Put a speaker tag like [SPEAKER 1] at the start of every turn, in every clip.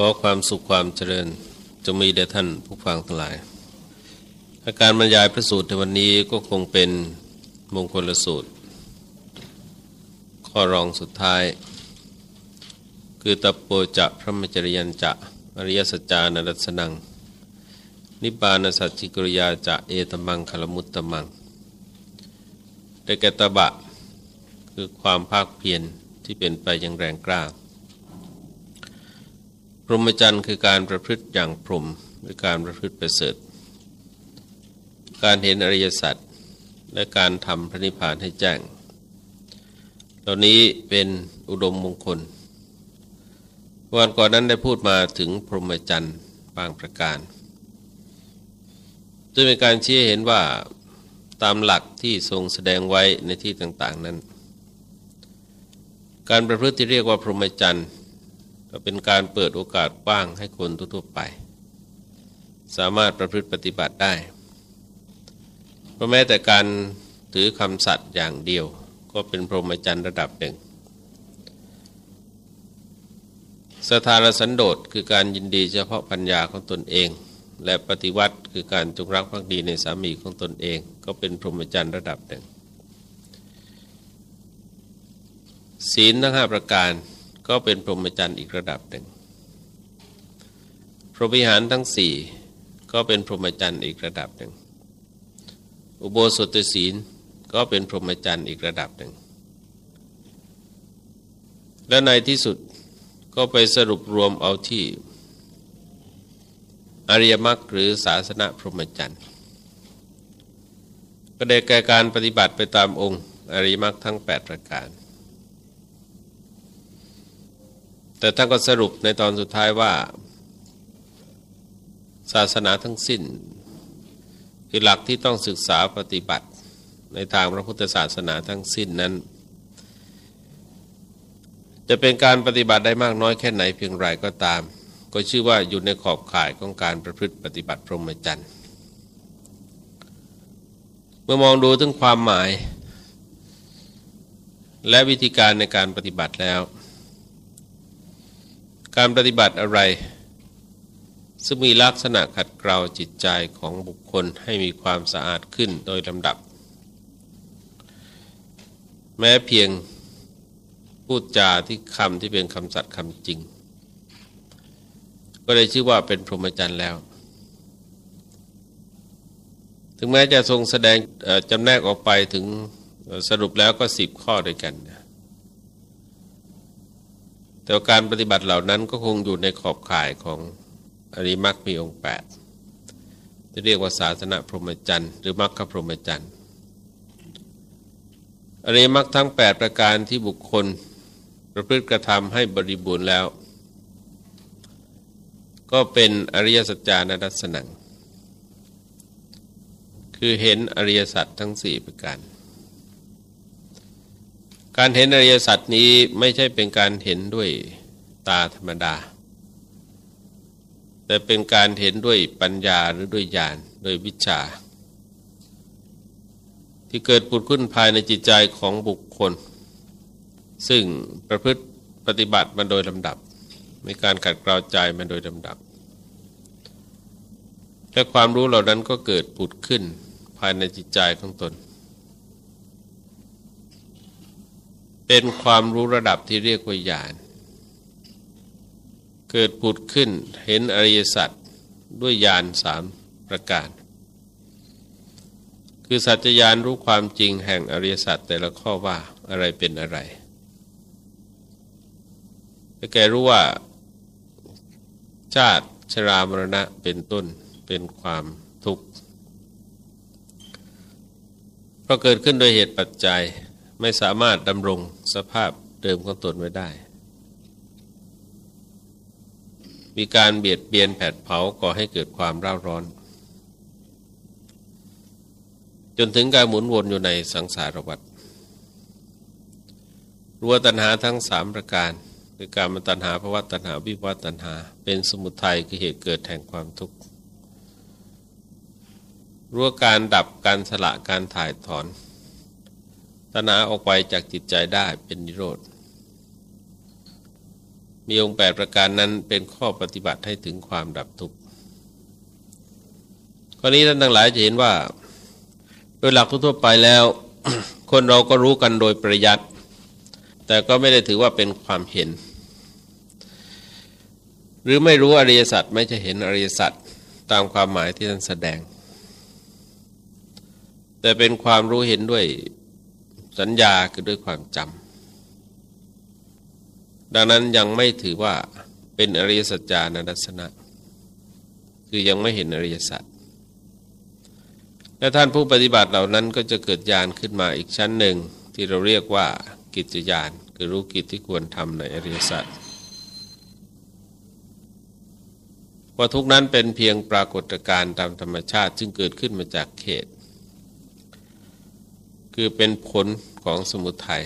[SPEAKER 1] ขอความสุขความเจริญจะมีแด่ท่านผู้ฟังทั้งหลาย อาการบรรยายพระสูตรในวันนี้ก็คงเป็นมงคลสูตร ข้อรองสุดท้าย คือตโปจะพระมจริยันจะอริยสัจจานรัสนัง นิบานสัจจิกริยาจะเอตมังคลมุตตมังได้แก่ตบะ คือความภาคเพียรที่เป็นไปอย่างแรงกล้า พรหมจรรย์คือการประพฤติอย่างพรหมหรือการประพฤติประเสริฐ การเห็นอริยสัจและการทำพระนิพพานให้แจ้ง เหล่านี้เป็นอุดมมงคล วันก่อนนั้นได้พูดมาถึงพรหมจรรย์บางประการจึงเป็นการชี้เห็นว่าตามหลักที่ทรงแสดงไว้ในที่ต่าง ๆนั้น การประพฤติที่เรียกว่าพรหมจรรย์ ก็เป็นการเปิดโอกาสกว้างให้คนทั่วไป สามารถประพฤติปฏิบัติได้เพราะแม้แต่การถือคำสัตย์อย่างเดียว ก็เป็นพรหมจรรย์ระดับหนึ่ง สถานสันโดษคือการยินดีเฉพาะปัญญาของตนเอง และปฏิวัติคือการจงรักภักดีในสามีของตนเอง ก็เป็นพรหมจรรย์ระดับหนึ่งศีลทั้งห้าประการ ก็เป็นพรหมจรรย์อีกระดับหนึ่ง พรหมิหารทั้งสี่ก็เป็นพรหมจรรย์อีกระดับหนึ่ง อุโบสถศีลก็เป็นพรหมจรรย์อีกระดับหนึ่ง และในที่สุดก็ไปสรุปรวมเอาที่ อริยมรรคหรือศาสนาพรหมจรรย์ก็ได้แก่การปฏิบัติไปตามองค์ อริยมรรคทั้ง 8 ประการ แต่ท่านก็สรุปในตอนสุดท้ายว่า ศาสนาทั้งสิ้น คือหลักที่ต้องศึกษาปฏิบัติในทางพระพุทธศาสนาทั้งสิ้นนั้น จะเป็นการปฏิบัติได้มากน้อยแค่ไหนเพียงไรก็ตาม ก็ชื่อว่าอยู่ในขอบข่ายของการประพฤติปฏิบัติพรหมจรรย์เมื่อมองดูถึงความหมาย และวิธีการในการปฏิบัติแล้ว การปฏิบัติอะไรซึ่งมีลักษณะขัดเกลาจิตใจของบุคคลให้มีความสะอาดขึ้นโดยลำดับ แม้เพียงพูดจาที่คำที่เป็นคำสัตย์คำจริง ก็ได้ชื่อว่าเป็นพรหมจรรย์แล้ว ถึงแม้จะทรงแสดงจำแนกออกไปถึงสรุปแล้วก็สิบข้อด้วยกันนะ แต่การปฏิบัติเหล่านั้นก็คงอยู่ในขอบข่ายของอริมักมีองค์แปดจะเรียกว่าศาสนาพรหมจรรย์หรือมรรคพรหมจรรย์อริมักทั้ง 8 ประการที่บุคคลประพฤติกระทำให้บริบูรณ์แล้ว ก็เป็นอริยสัจจานัสนัง คือเห็นอริยสัจทั้งสี่ประการ การเห็นอริยสัจนี้ไม่ใช่เป็นการเห็นด้วยตาธรรมดา แต่เป็นการเห็นด้วยปัญญาหรือด้วยญาณโดยวิชา ที่เกิดปุดขึ้นภายในจิตใจของบุคคล ซึ่งประพฤติปฏิบัติมาโดยลำดับในการขัดเกลาใจมาโดยลำดับ และความรู้เหล่านั้นก็เกิดปุดขึ้นภายในจิตใจของตน เป็นความรู้ระดับที่เรียกว่าญาณเกิดผุดขึ้นเห็นอริยสัจด้วยญาณสามประการ คือสัจญาณรู้ความจริงแห่งอริยสัจแต่ละข้อว่าอะไรเป็นอะไรแกรู้ว่า ชาติชรามรณะเป็นต้นเป็นความทุกข์เพราะเกิดขึ้นโดยเหตุปัจจัย ไม่สามารถดำรงสภาพเดิมของตนไว้ได้ มีการเบียดเบียนแผดเผาก่อให้เกิดความร้าวร้อน จนถึงการหมุนวนอยู่ในสังสารวัฏรัวตัณหาทั้งสามประการคือการมันตัณหาภาวะตัณหาวิวัตัณหา เป็นสมุทัยคือเหตุเกิดแห่งความทุกข์รั้วการดับการสละการถ่ายถอน ณหาออกไปจากจิตใจได้เป็นนิโรธ มีองค์แปดประการนั้นเป็นข้อปฏิบัติให้ถึงความดับทุกข์ข้อนี้ท่านทั้งหลายจะเห็นว่า โดยหลักทั่วไปแล้ว คนเราก็รู้กันโดยประยัดแต่ก็ไม่ได้ถือว่าเป็นความเห็น หรือไม่รู้อริยสัจไม่จะเห็นอริยสัจตามความหมายที่ท่านแสดง แต่เป็นความรู้เห็นด้วย สัญญาคือด้วยความจำดังนั้นยังไม่ถือว่าเป็นอริยสัจจานัสนะ คือยังไม่เห็นอริยสัจและท่านผู้ปฏิบัติเหล่านั้นก็จะเกิดญาณขึ้นมาอีกชั้นหนึ่งที่เราเรียกว่ากิจญาณคือรู้กิจที่ควรทำในอริยสัจว่าทุกนั้นเป็นเพียงปรากฏการณ์ตามธรรมชาติ ซึ่งเกิดขึ้นมาจากเขต คือเป็นผลของสมุทัย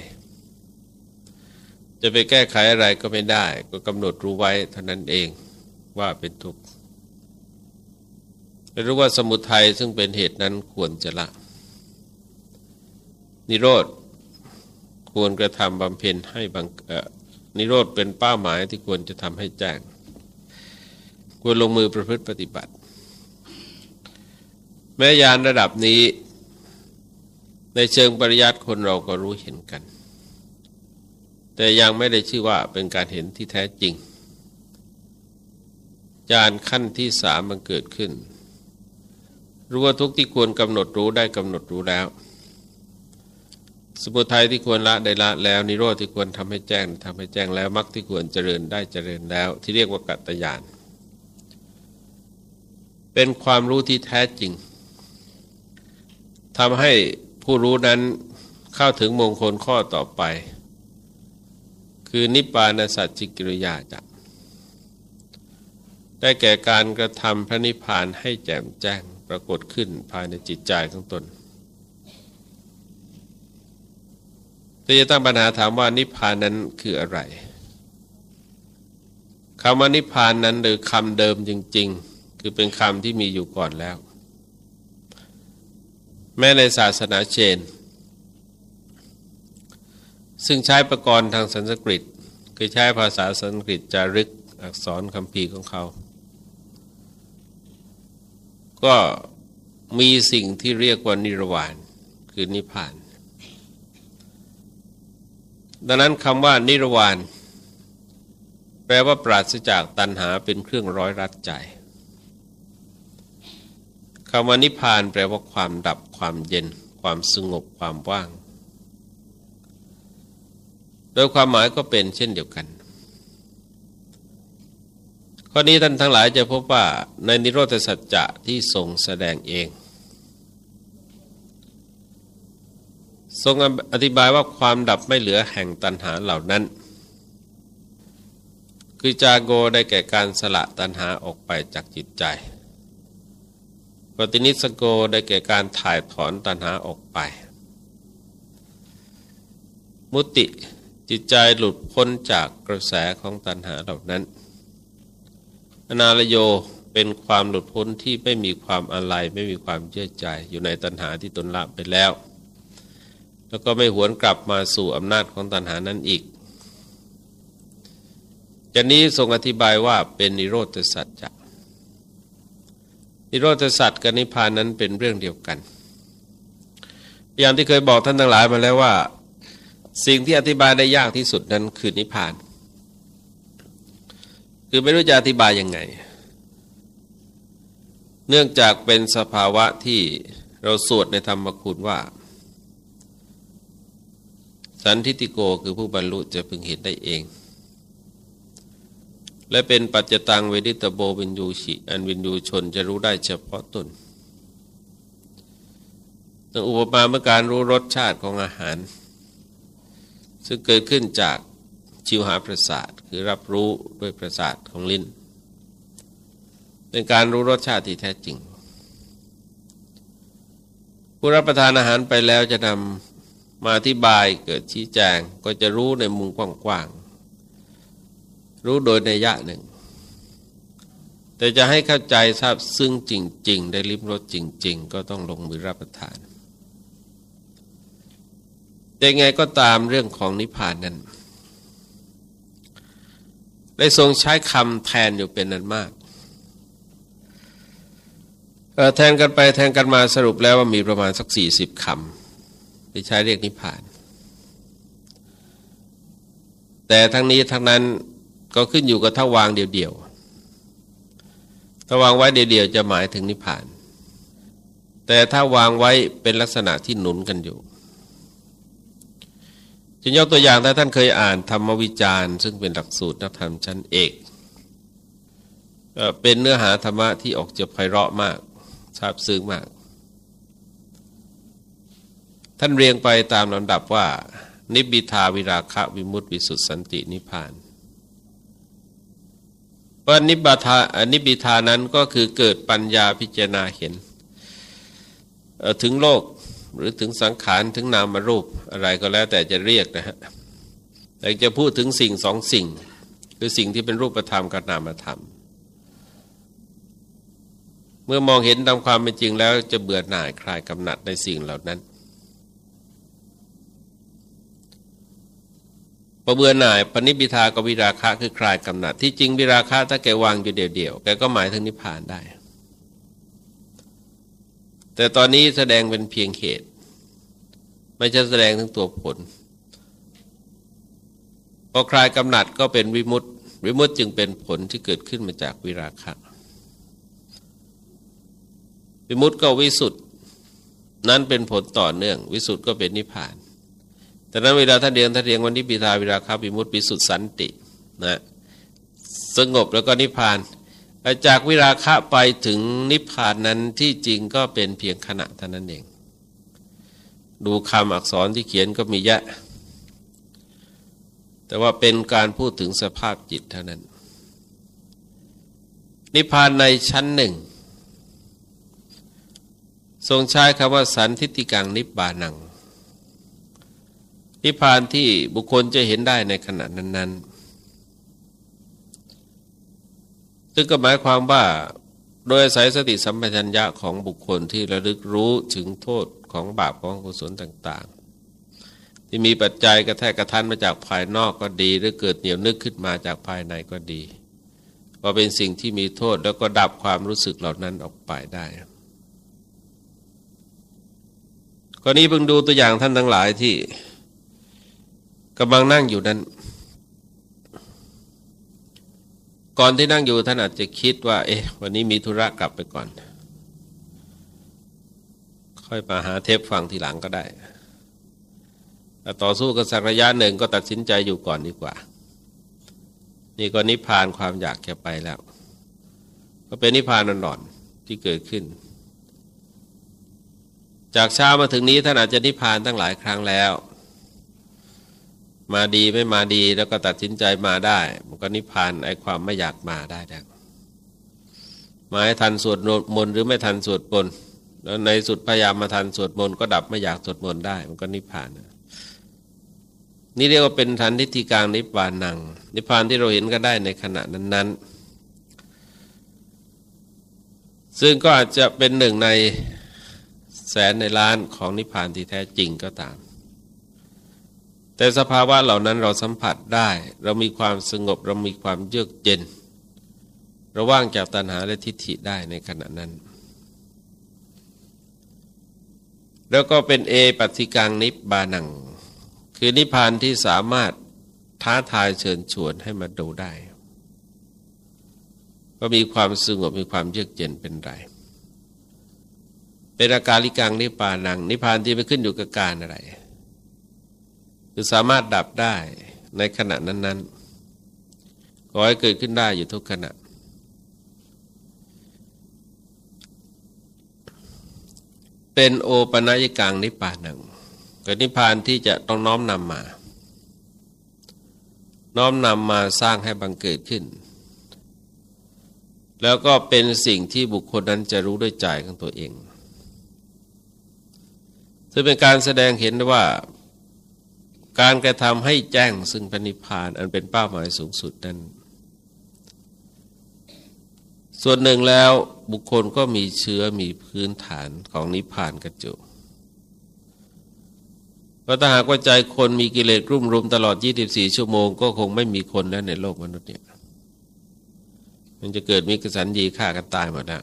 [SPEAKER 1] จะไปแก้ไขอะไรก็ไม่ได้ ก็กำหนดรู้ไว้เท่านั้นเองว่าเป็นทุกข์รู้ว่าสมุทัยซึ่งเป็นเหตุนั้นควรจะละ นิโรธควรกระทำบำเพ็ญให้บังนิโรธเป็นเป้าหมายที่ควรจะทำให้แจ้ง ควรลงมือประพฤติปฏิบัติ แม้ยานระดับนี้ ในเชิงปริยัติคนเราก็รู้เห็นกัน แต่ยังไม่ได้ชื่อว่าเป็นการเห็นที่แท้จริงญาณขั้นที่สามมันเกิดขึ้น รู้ว่าทุกที่ควรกำหนดรู้ได้กำหนดรู้แล้ว สมุทัยที่ควรละได้ละแล้ว นิโรธที่ควรทำให้แจ้งทำให้แจ้งแล้วมรรคที่ควรเจริญได้เจริญแล้ว ที่เรียกว่ากัตตยาน เป็นความรู้ที่แท้จริงทำให้ ผู้รู้นั้นเข้าถึงมงคลข้อต่อไป คือนิพพานสัจจิกิริยาจะได้แก่การกระทำพระนิพพานให้แจ่มแจ้งปรากฏขึ้นภายในจิตใจของตนแต่จะตั้งปัญหาถามว่านิพพานนั้นคืออะไรคำว่านิพพานนั้นหรือคำเดิมจริง ๆ คือเป็นคำที่มีอยู่ก่อนแล้ว แม้ในศาสนาเชนซึ่งใช้ประกรณ์ทางสันสกฤต คือใช้ภาษาสันสกฤตจารึกอักษรคำพีของเขา ก็มีสิ่งที่เรียกว่านิรวานคือนิพพาน ดังนั้นคำว่านิรวาน แปลว่าปราศจากตัณหาเป็นเครื่องร้อยรัดใจ คำว่านิพพานแปลว่าความดับความเย็น ความสงบความว่าง โดยความหมายก็เป็นเช่นเดียวกันข้อนี้ท่านทั้งหลายจะพบว่าในนิโรธสัจจะที่ทรงแสดงเอง ทรงอธิบายว่าความดับไม่เหลือแห่งตัณหาเหล่านั้น คือจาโกได้แก่การสละตัณหาออกไปจากจิตใจ ปฏินิสโกได้แก่การถ่ายถอนตัณหาออกไป มุติจิตใจหลุดพ้นจากกระแสของตัณหาเหล่านั้นอนาลโยเป็นความหลุดพ้นที่ไม่มีความอะไรไม่มีความเชื่อใจ อยู่ในตัณหาที่ตนละไปแล้ว แล้วก็ไม่หวนกลับมาสู่อำนาจของตัณหานั้นอีกจากนี้ทรงอธิบายว่าเป็นนิโรธสัจจะ นิโรธสัจกับนิพพานนั้นเป็นเรื่องเดียวกัน อย่างที่เคยบอกท่านทั้งหลายมาแล้วว่า สิ่งที่อธิบายได้ยากที่สุดนั้นคือนิพพาน คือไม่รู้จะอธิบายยังไง เนื่องจากเป็นสภาวะที่เราสวดในธรรมคุณว่า สันทิติโกคือผู้บรรลุจะพึงเห็นได้เอง และเป็นปัจจตังเวดิตโบวินยูชิอันวินยูชนจะรู้ได้เฉพาะตนตั้งอุปมาเมื่อการรู้รสชาติของอาหาร ซึ่งเกิดขึ้นจากชิวหาประสาทคือรับรู้ด้วยประสาทของลิ้น เป็นการรู้รสชาติที่แท้จริง ผู้รับประทานอาหารไปแล้วจะนำมาอธิบายเกิดชี้แจงก็จะรู้ในมุมกว้าง รู้โดยในยะหนึ่ง แต่จะให้เข้าใจทราบซึ่งจริง ๆ ได้ลิ้มรสจริง ๆ ก็ต้องลงมือรับประทานแต่ไงก็ตามเรื่องของนิพพานนั้น ได้ทรงใช้คำแทนอยู่เป็นนั้นมากแทนกันไปแทนกันมาสรุปแล้วว่ามีประมาณสักสี่สิบคำที่ใช้เรียกนิพพาน แต่ทั้งนี้ทั้งนั้น ก็ขึ้นอยู่กับถ้าวางเดียวๆถ้าวางไว้เดียวๆจะหมายถึงนิพพาน แต่ถ้าวางไว้เป็นลักษณะที่หนุนกันอยู่จะยกตัวอย่างถ้าท่านเคยอ่านธรรมวิจารณ์ ซึ่งเป็นหลักสูตรนักธรรมชั้นเอกเป็นเนื้อหาธรรมะที่ออกจะไพเราะมากซาบซึ้งมาก ท่านเรียงไปตามลำดับว่า นิบิทาวิราคะวิมุตติวิสุทธสันตินิพพาน ว่านิบาทานิบิทานั้นก็คือเกิดปัญญาพิจารณาเห็น ถึงโลกหรือถึงสังขารถึงนามรูปอะไรก็แล้วแต่จะเรียกนะฮะแต่จะพูดถึงสิ่งสองสิ่ง คือสิ่งที่เป็นรูปธรรมกับนามธรรม เมื่อมองเห็นตามความเป็นจริงแล้วจะเบื่อหน่ายคลายกำหนัดในสิ่งเหล่านั้น พอเบื่อหน่ายปณิบิทากับวิราคะคือคลายกำหนัด ที่จริงวิราคะถ้าแกวางอยู่เดี่ยวๆแกก็หมายถึงนิพพานได้ แต่ตอนนี้แสดงเป็นเพียงเหตุ ไม่ใช่แสดงถึงตัวผลพอคลายกำหนัดก็เป็นวิมุตติวิมุตติจึงเป็นผลที่เกิดขึ้นมาจากวิราคะ วิมุตติก็วิสุทธินั้นเป็นผลต่อเนื่อง วิสุทธิก็เป็นนิพพาน แต่นั้นเวลาท่านเรียนท่านเรียนวันนี้ปิทาวิราคะวิมุตติวิสุทธิสันตินะสงบแล้วก็นิพพานจากวิราคะไปถึงนิพพานนั้นที่จริงก็เป็นเพียงขณะเท่านั้นเอง ดูคำอักษรที่เขียนก็มีเยอะแต่ว่าเป็นการพูดถึงสภาพจิตเท่านั้น นิพพานในชั้นหนึ่ง ทรงใช้คำว่าสันทิติกังนิบานัง นิพพานที่บุคคลจะเห็นได้ในขณะนั้น ๆ ซึ่งก็หมายความว่าโดยอาศัยสติสัมปชัญญะของบุคคลที่ระลึกรู้ถึงโทษของบาปของกุศลต่าง ๆ ที่มีปัจจัยกระแทกกระทันมาจากภายนอกก็ดี หรือเกิดเหนียวนึกขึ้นมาจากภายในก็ดี ว่าเป็นสิ่งที่มีโทษแล้วก็ดับความรู้สึกเหล่านั้นออกไปได้กรณีเพิ่งดูตัวอย่างท่านทั้งหลายที่ กำลังนั่งอยู่นั้น ก่อนที่นั่งอยู่ท่านอาจจะคิดว่า เอ๊ะวันนี้มีธุระกลับไปก่อน ค่อยมาหาเทปฟังทีหลังก็ได้แต่ต่อสู้กันสักระยะหนึ่งก็ตัดสินใจอยู่ก่อนดีกว่า นี่ก็นิพพานความอยากแค่ไปแล้ว ก็เป็นนิพพานนอนๆที่เกิดขึ้น จากเช้ามาถึงนี้ท่านอาจจะนิพพานตั้งหลายครั้งแล้ว มาดีไม่มาดีแล้วก็ตัดสินใจมาได้ มันก็นิพพานไอ้ความไม่อยากมาได้แล้วมาให้ทันสวดมนต์หรือไม่ทันสวดมนต์แล้วในสุดพยายามมาทันสวดมนต์ก็ดับไม่อยากสวดมนต์ได้ มันก็นิพพานนี่เรียกว่าเป็นทันทิฏฐิกลางนิพพานนัง นิพพานที่เราเห็นก็ได้ในขณะนั้น ๆ ซึ่งก็อาจจะเป็นหนึ่งในแสนในล้านของนิพพานที่แท้จริงก็ตาม แต่สภาวะเหล่านั้นเราสัมผัสได้ เรามีความสงบเรามีความเยือกเย็นเราว่างจากตัณหาและทิฏฐิได้ในขณะนั้น แล้วก็เป็นเอปัติกังนิบานัง คือนิพพานที่สามารถท้าทายเชิญชวนให้มาดูได้ก็มีความสงบมีความเยือกเย็นเป็นไร เป็นอาการลิกังนิบานัง นิพพานที่ไม่ขึ้นอยู่กับการอะไร คือสามารถดับได้ในขณะนั้น ๆ ขอให้เกิดขึ้นได้อยู่ทุกขณะ เป็นโอปนัยกังนิพพานังกับนิพพานที่จะต้องน้อมนำมา น้อมนำมาสร้างให้บังเกิดขึ้น แล้วก็เป็นสิ่งที่บุคคลนั้นจะรู้ด้วยใจของตัวเองซึ่งเป็นการแสดงเห็นว่า การกระทำให้แจ้งซึ่งพระนิพพานอันเป็นเป้าหมายสูงสุดนั้น ส่วนหนึ่งแล้วบุคคลก็มีเชื้อมีพื้นฐานของนิพพานกระจุเพราะถ้าหากว่าใจคนมีกิเลสรุ่มรุมตลอด 24 ชั่วโมง ก็คงไม่มีคนแล้วในโลกมนุษย์เนี่ย มันจะเกิดมีกสันยีฆ่ากันตายหมดแล้ว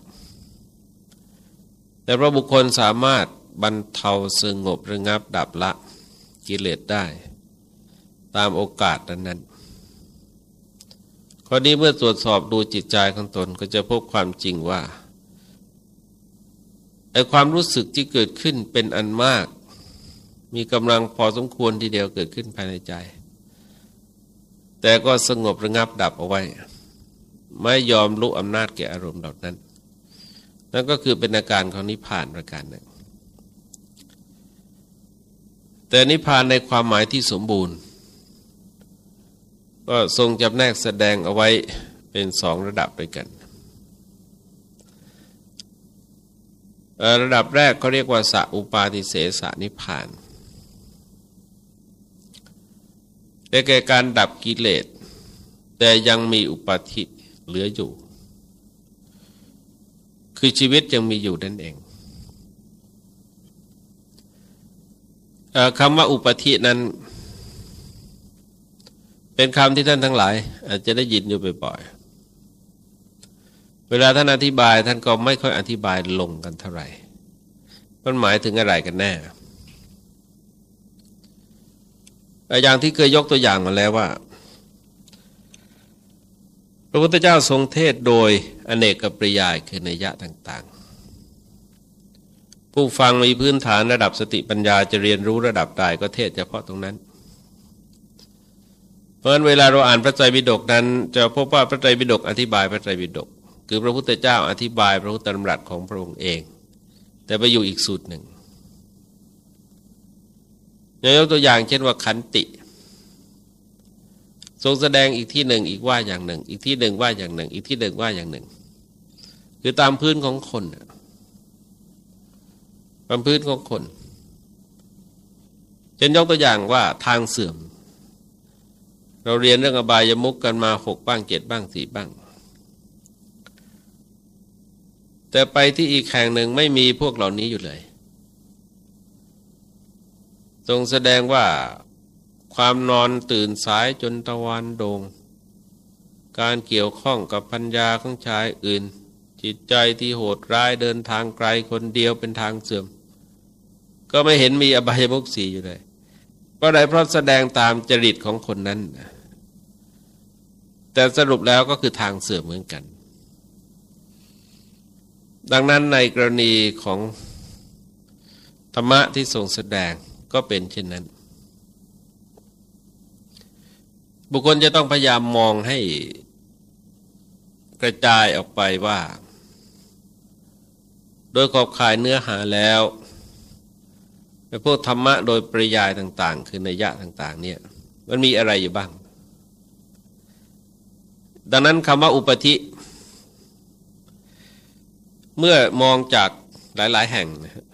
[SPEAKER 1] แต่พระบุคคลสามารถบรรเทาสงบระงับดับละ กิเลสได้ ตามโอกาสนั้นๆข้อนี้เมื่อตรวจสอบดูจิตใจของตนก็จะพบความจริงว่าไอความรู้สึกที่เกิดขึ้นเป็นอันมาก มีกำลังพอสมควรทีเดียวเกิดขึ้นภายในใจ แต่ก็สงบระงับดับเอาไว้ ไม่ยอมลุกอำนาจแก่อารมณ์เหล่านั้น นั่นก็คือเป็นอาการของนิพพานประการหนึ่ง แต่นิพพานในความหมายที่สมบูรณ์ ก็ทรงจำแนกแสดงเอาไว้เป็นสองระดับด้วยกัน ระดับแรกเขาเรียกว่าสัอุปาทิเสสนิพานได้แก่การดับกิเลส แต่ยังมีอุปาทิเหลืออยู่ คือชีวิตยังมีอยู่นั่นเอง คำว่าอุปธินั้น เป็นคำที่ท่านทั้งหลาย อาจจะได้ยินอยู่บ่อยๆเวลาท่านอธิบายท่านก็ไม่ค่อยอธิบายลงกันเท่าไหร่มันหมายถึงอะไรกันแน่อย่างที่เคยยกตัวอย่างมาแล้วว่า พระพุทธเจ้าทรงเทศโดยอเนกกับปริยายคือในยะต่างๆ ผู้ฟังมีพื้นฐานระดับสติปัญญาจะเรียนรู้ระดับใดก็เทศเฉพาะตรงนั้น เพราะฉะนั้นเวลาเราอ่านพระไตรปิฎกนั้น จะพบว่าพระไตรปิฎกอธิบายพระไตรปิฎกคือพระพุทธเจ้าอธิบายพระพุทธธรรมรัตของพระองค์เอง แต่ไปอยู่อีกสูตรหนึ่งยกตัวอย่างเช่นว่าขันติ ทรงแสดงอีกที่หนึ่งอีกว่าอย่างหนึ่ง อีกที่หนึ่งว่าอย่างหนึ่ง อีกที่หนึ่งว่าอย่างหนึ่ง คือตามพื้นของคน ตามพื้นของคนเช่นยกตัวอย่างว่าทางเสื่อม เราเรียนเรื่องอบายมุกกันมาหกบ้างเจ็ดบ้างสี่บ้าง แต่ไปที่อีกแห่งหนึ่งไม่มีพวกเหล่านี้อยู่เลยทรงแสดงว่าความนอนตื่นสายจนตะวันโดง การเกี่ยวข้องกับพัญญาของชายอื่น จิตใจที่โหดร้ายเดินทางไกลคนเดียวเป็นทางเสื่อม ก็ไม่เห็นมีอบายมุกสีอยู่เลยเพราะใดเพราะแสดงตามจริตของคนนั้น แต่สรุปแล้วก็คือทางเสื่อมเหมือนกัน ดังนั้นในกรณีของธรรมะที่ทรงแสดงก็เป็นเช่นนั้น บุคคลจะต้องพยายามมองให้กระจายออกไปว่า โดยขอบข่ายเนื้อหาแล้ว ในพวกธรรมะโดยปริยายต่าง ๆ คือในยะต่าง ๆ เนี่ยมันมีอะไรอยู่บ้าง ดังนั้นคำว่าอุปธิ เมื่อมองจากหลาย ๆ แห่งนะ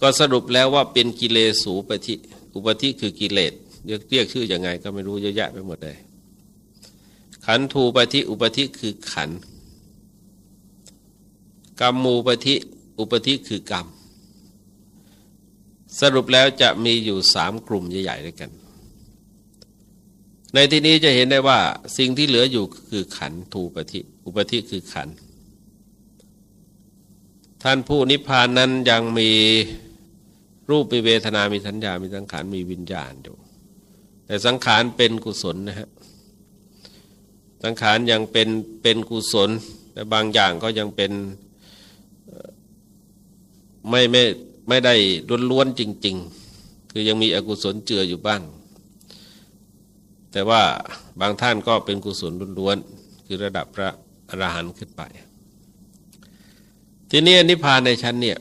[SPEAKER 1] ก็สรุปแล้วว่าเป็นกิเลสูปฏิอุปธิคือกิเลสเรียกเรียกชื่ออยังไงก็ไม่รู้เยอะแยะไปหมดเลย ขันธูปฏิอุปธิคือขันกรรมูปฏิอุปธิคือกรรม สรุปแล้วจะมีอยู่สามกลุ่มใหญ่ๆด้วยกัน ในที่นี้จะเห็นได้ว่าสิ่งที่เหลืออยู่คือขันธูปฏิอุปธิคือขัน ท่านผู้นิพพานนั้นยังมีรูปมีเวทนา มีสัญญา มีสังขาร มีวิญญาณอยู่ แต่สังขารเป็นกุศลนะฮะ สังขารยังเป็นเป็นกุศล แต่บางอย่างก็ยังเป็นไม่ไม่ ไม่ได้ล้วนๆจริง ๆ คือยังมีอกุศลเจืออยู่บ้าง แต่ว่าบางท่านก็เป็นกุศลล้วนๆคือระดับพระอรหันต์ขึ้นไป ทีนี้นิพพานในชั้นเนี่ย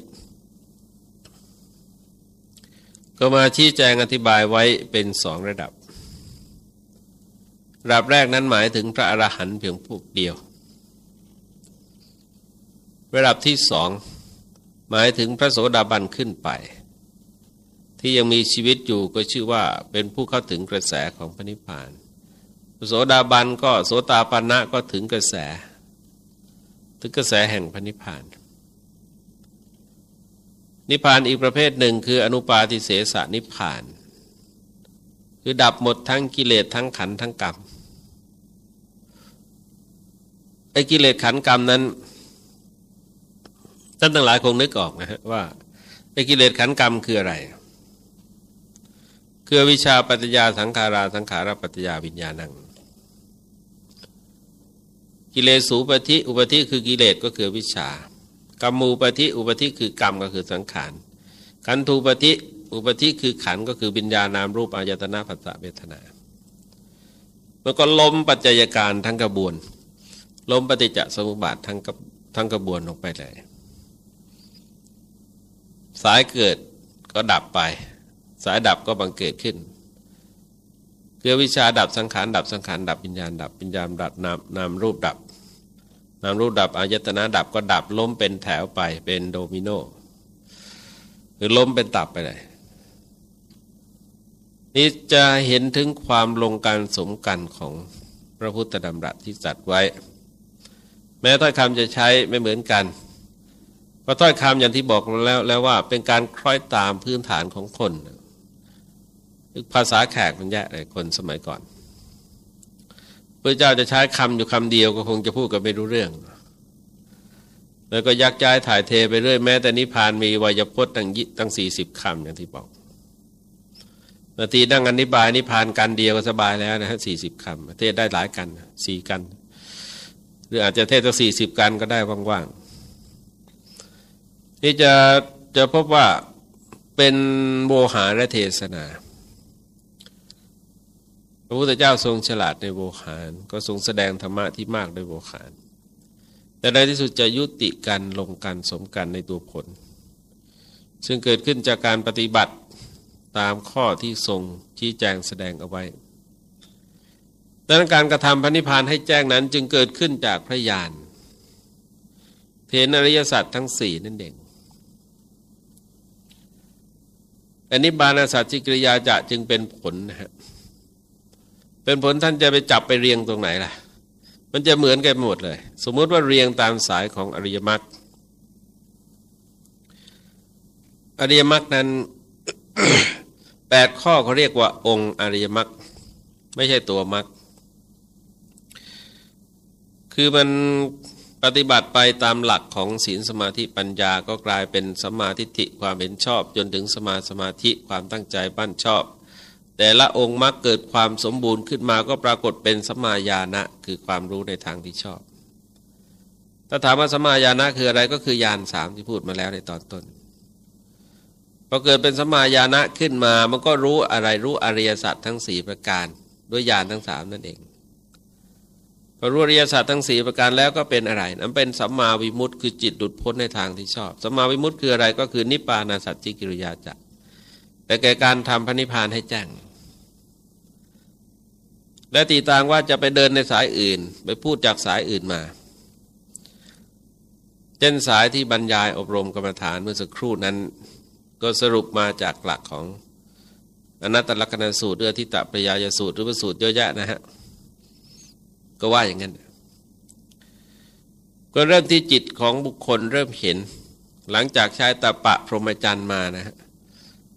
[SPEAKER 1] ก็มาชี้แจงอธิบายไว้เป็นสองระดับ ระดับแรกนั้นหมายถึงพระอรหันต์เพียงพวกเดียว ระดับที่สอง หมายถึงพระโสดาบันขึ้นไป ที่ยังมีชีวิตอยู่ก็ชื่อว่าเป็นผู้เข้าถึงกระแสของพระนิพพานโสดาบันก็โสตาปันนะก็ถึงกระแส ถึงกระแสแห่งพระนิพพาน นิพพานอีกประเภทหนึ่งคืออนุปาทิเสสนิพพาน คือดับหมดทั้งกิเลสทั้งขันทั้งกรรมไอ้กิเลสขันกรรมนั้น ท่านทั้งหลายคงนึกออกนะฮะว่าไอ้กิเลสขันกรรมคืออะไร คือวิชาปัจจยาสังขาราสังขารปัจจยาวิญญาณัง กิเลสูปฏิอุปธิคือกิเลสก็คือวิชากรรมูปฏิอุปธิคือกรรมก็คือสังขารขันธูปฏิอุปธิคือขันก็คือวิญญาณนามรูปอายตนะภาษาเวทนาแล้วก็ล้มปัจจัยการทั้งกระบวน ล้มปฏิจจสมุปบาททั้งกทั้งกระบวนลงไปเลย สายเกิดก็ดับไป สายดับก็บังเกิดขึ้นเกือวิชาดับสังขารดับสังขารดับวิญญาณดับวิญญาณดับนามนามรูปดับนามรูปดับอายตนะดับก็ดับล้มเป็นแถวไปเป็นโดมิโนหรือล้มเป็นตับไปเลยนี่จะเห็นถึงความลงการสมกันของพระพุทธดำรัสที่จัดไว้ แม้ถ้อยคำจะใช้ไม่เหมือนกัน เพระถ้อยคำอย่างที่บอกแล้วแล้วว่าเป็นการคล้อยตามพื้นฐานของคนภาษาแขกมันแย่เลยคนสมัยก่อนพระเจ้าจะใช้คำอยู่คำเดียวก็คงจะพูดกันไม่รู้เรื่อง แล้วก็ยักย้ายถ่ายเทไปเรื่อยแม้แต่นิพานมีวยพจน์ตั้งตั้งสี่สิบคำอย่างที่บอกนาทีนั่งอนิบายนิพานกันเดียวก็สบายแล้วนะฮะสี่สิบคำเทศได้หลายกันสี่กัน หรืออาจจะเทศสักสี่สิบกันก็ได้ว่างๆ นี่จะจะพบว่าเป็นโมหะและเทศนา พระพุทธเจ้าทรงฉลาดในโวหาร ก็ทรงแสดงธรรมะที่มากด้วยโวหาร แต่ในที่สุดจะยุติการลงการสมกันในตัวผล ซึ่งเกิดขึ้นจากการปฏิบัติตามข้อที่ทรงชี้แจงแสดงเอาไว้ดังนั้นการกระทำพระนิพพานให้แจ้งนั้นจึงเกิดขึ้นจากพระญาณเทนอริยสัจทั้งสี่นั่นเอง อันนี้บานาสัจจิกริยาจะจึงเป็นผลนะฮะเป็นผลท่านจะไปจับไปเรียงตรงไหนล่ะ มันจะเหมือนกันหมดเลย สมมติว่าเรียงตามสายของอริยมรรคอริยมรรคนั้นแปดข้อเขาเรียกว่าองค์อริยมรรคไม่ใช่ตัวมรรคคือมัน ปฏิบัติไปตามหลักของศีลสมาธิปัญญาก็กลายเป็นสมาธิิความเห็นชอบ จนถึงสมาสมาธิความตั้งใจปั้นชอบ แต่ละองค์มรรคเกิดความสมบูรณ์ขึ้นมาก็ปรากฏเป็นสมาญาณะคือความรู้ในทางที่ชอบ ถ้าถามว่าสมาญาณะคืออะไรก็คือญาณสามที่พูดมาแล้วในตอนต้นพอเกิดเป็นสมาญาณะขึ้นมามันก็รู้อะไรรู้อริยสัจทั้งสี่ประการ ด้วยญาณทั้งสามนั่นเอง พอรู้อริยสัจทั้งสี่ประการแล้วก็เป็นอะไรนั้นเป็นสัมมาวิมุตต์คือจิตดุดพ้นในทางที่ชอบสัมมาวิมุตต์คืออะไรก็คือนิพพานาสัจจิกิริยาจะแต่แก่การทำพระนิพพานให้แจ้ง และตีต่างว่าจะไปเดินในสายอื่น ไปพูดจากสายอื่นมาเช่นสายที่บรรยายอบรมกรรมฐานเมื่อสักครู่นั้น ก็สรุปมาจากหลักของอนัตตลกนันสูตรเรือทิตะปริยายสูตรหรือสูตรเยอะแยะนะฮะ ก็ว่าอย่างนั้น ก็เริ่มที่จิตของบุคคลเริ่มเห็น หลังจากใช้ตะปะพรหมจรรย์มานะฮะ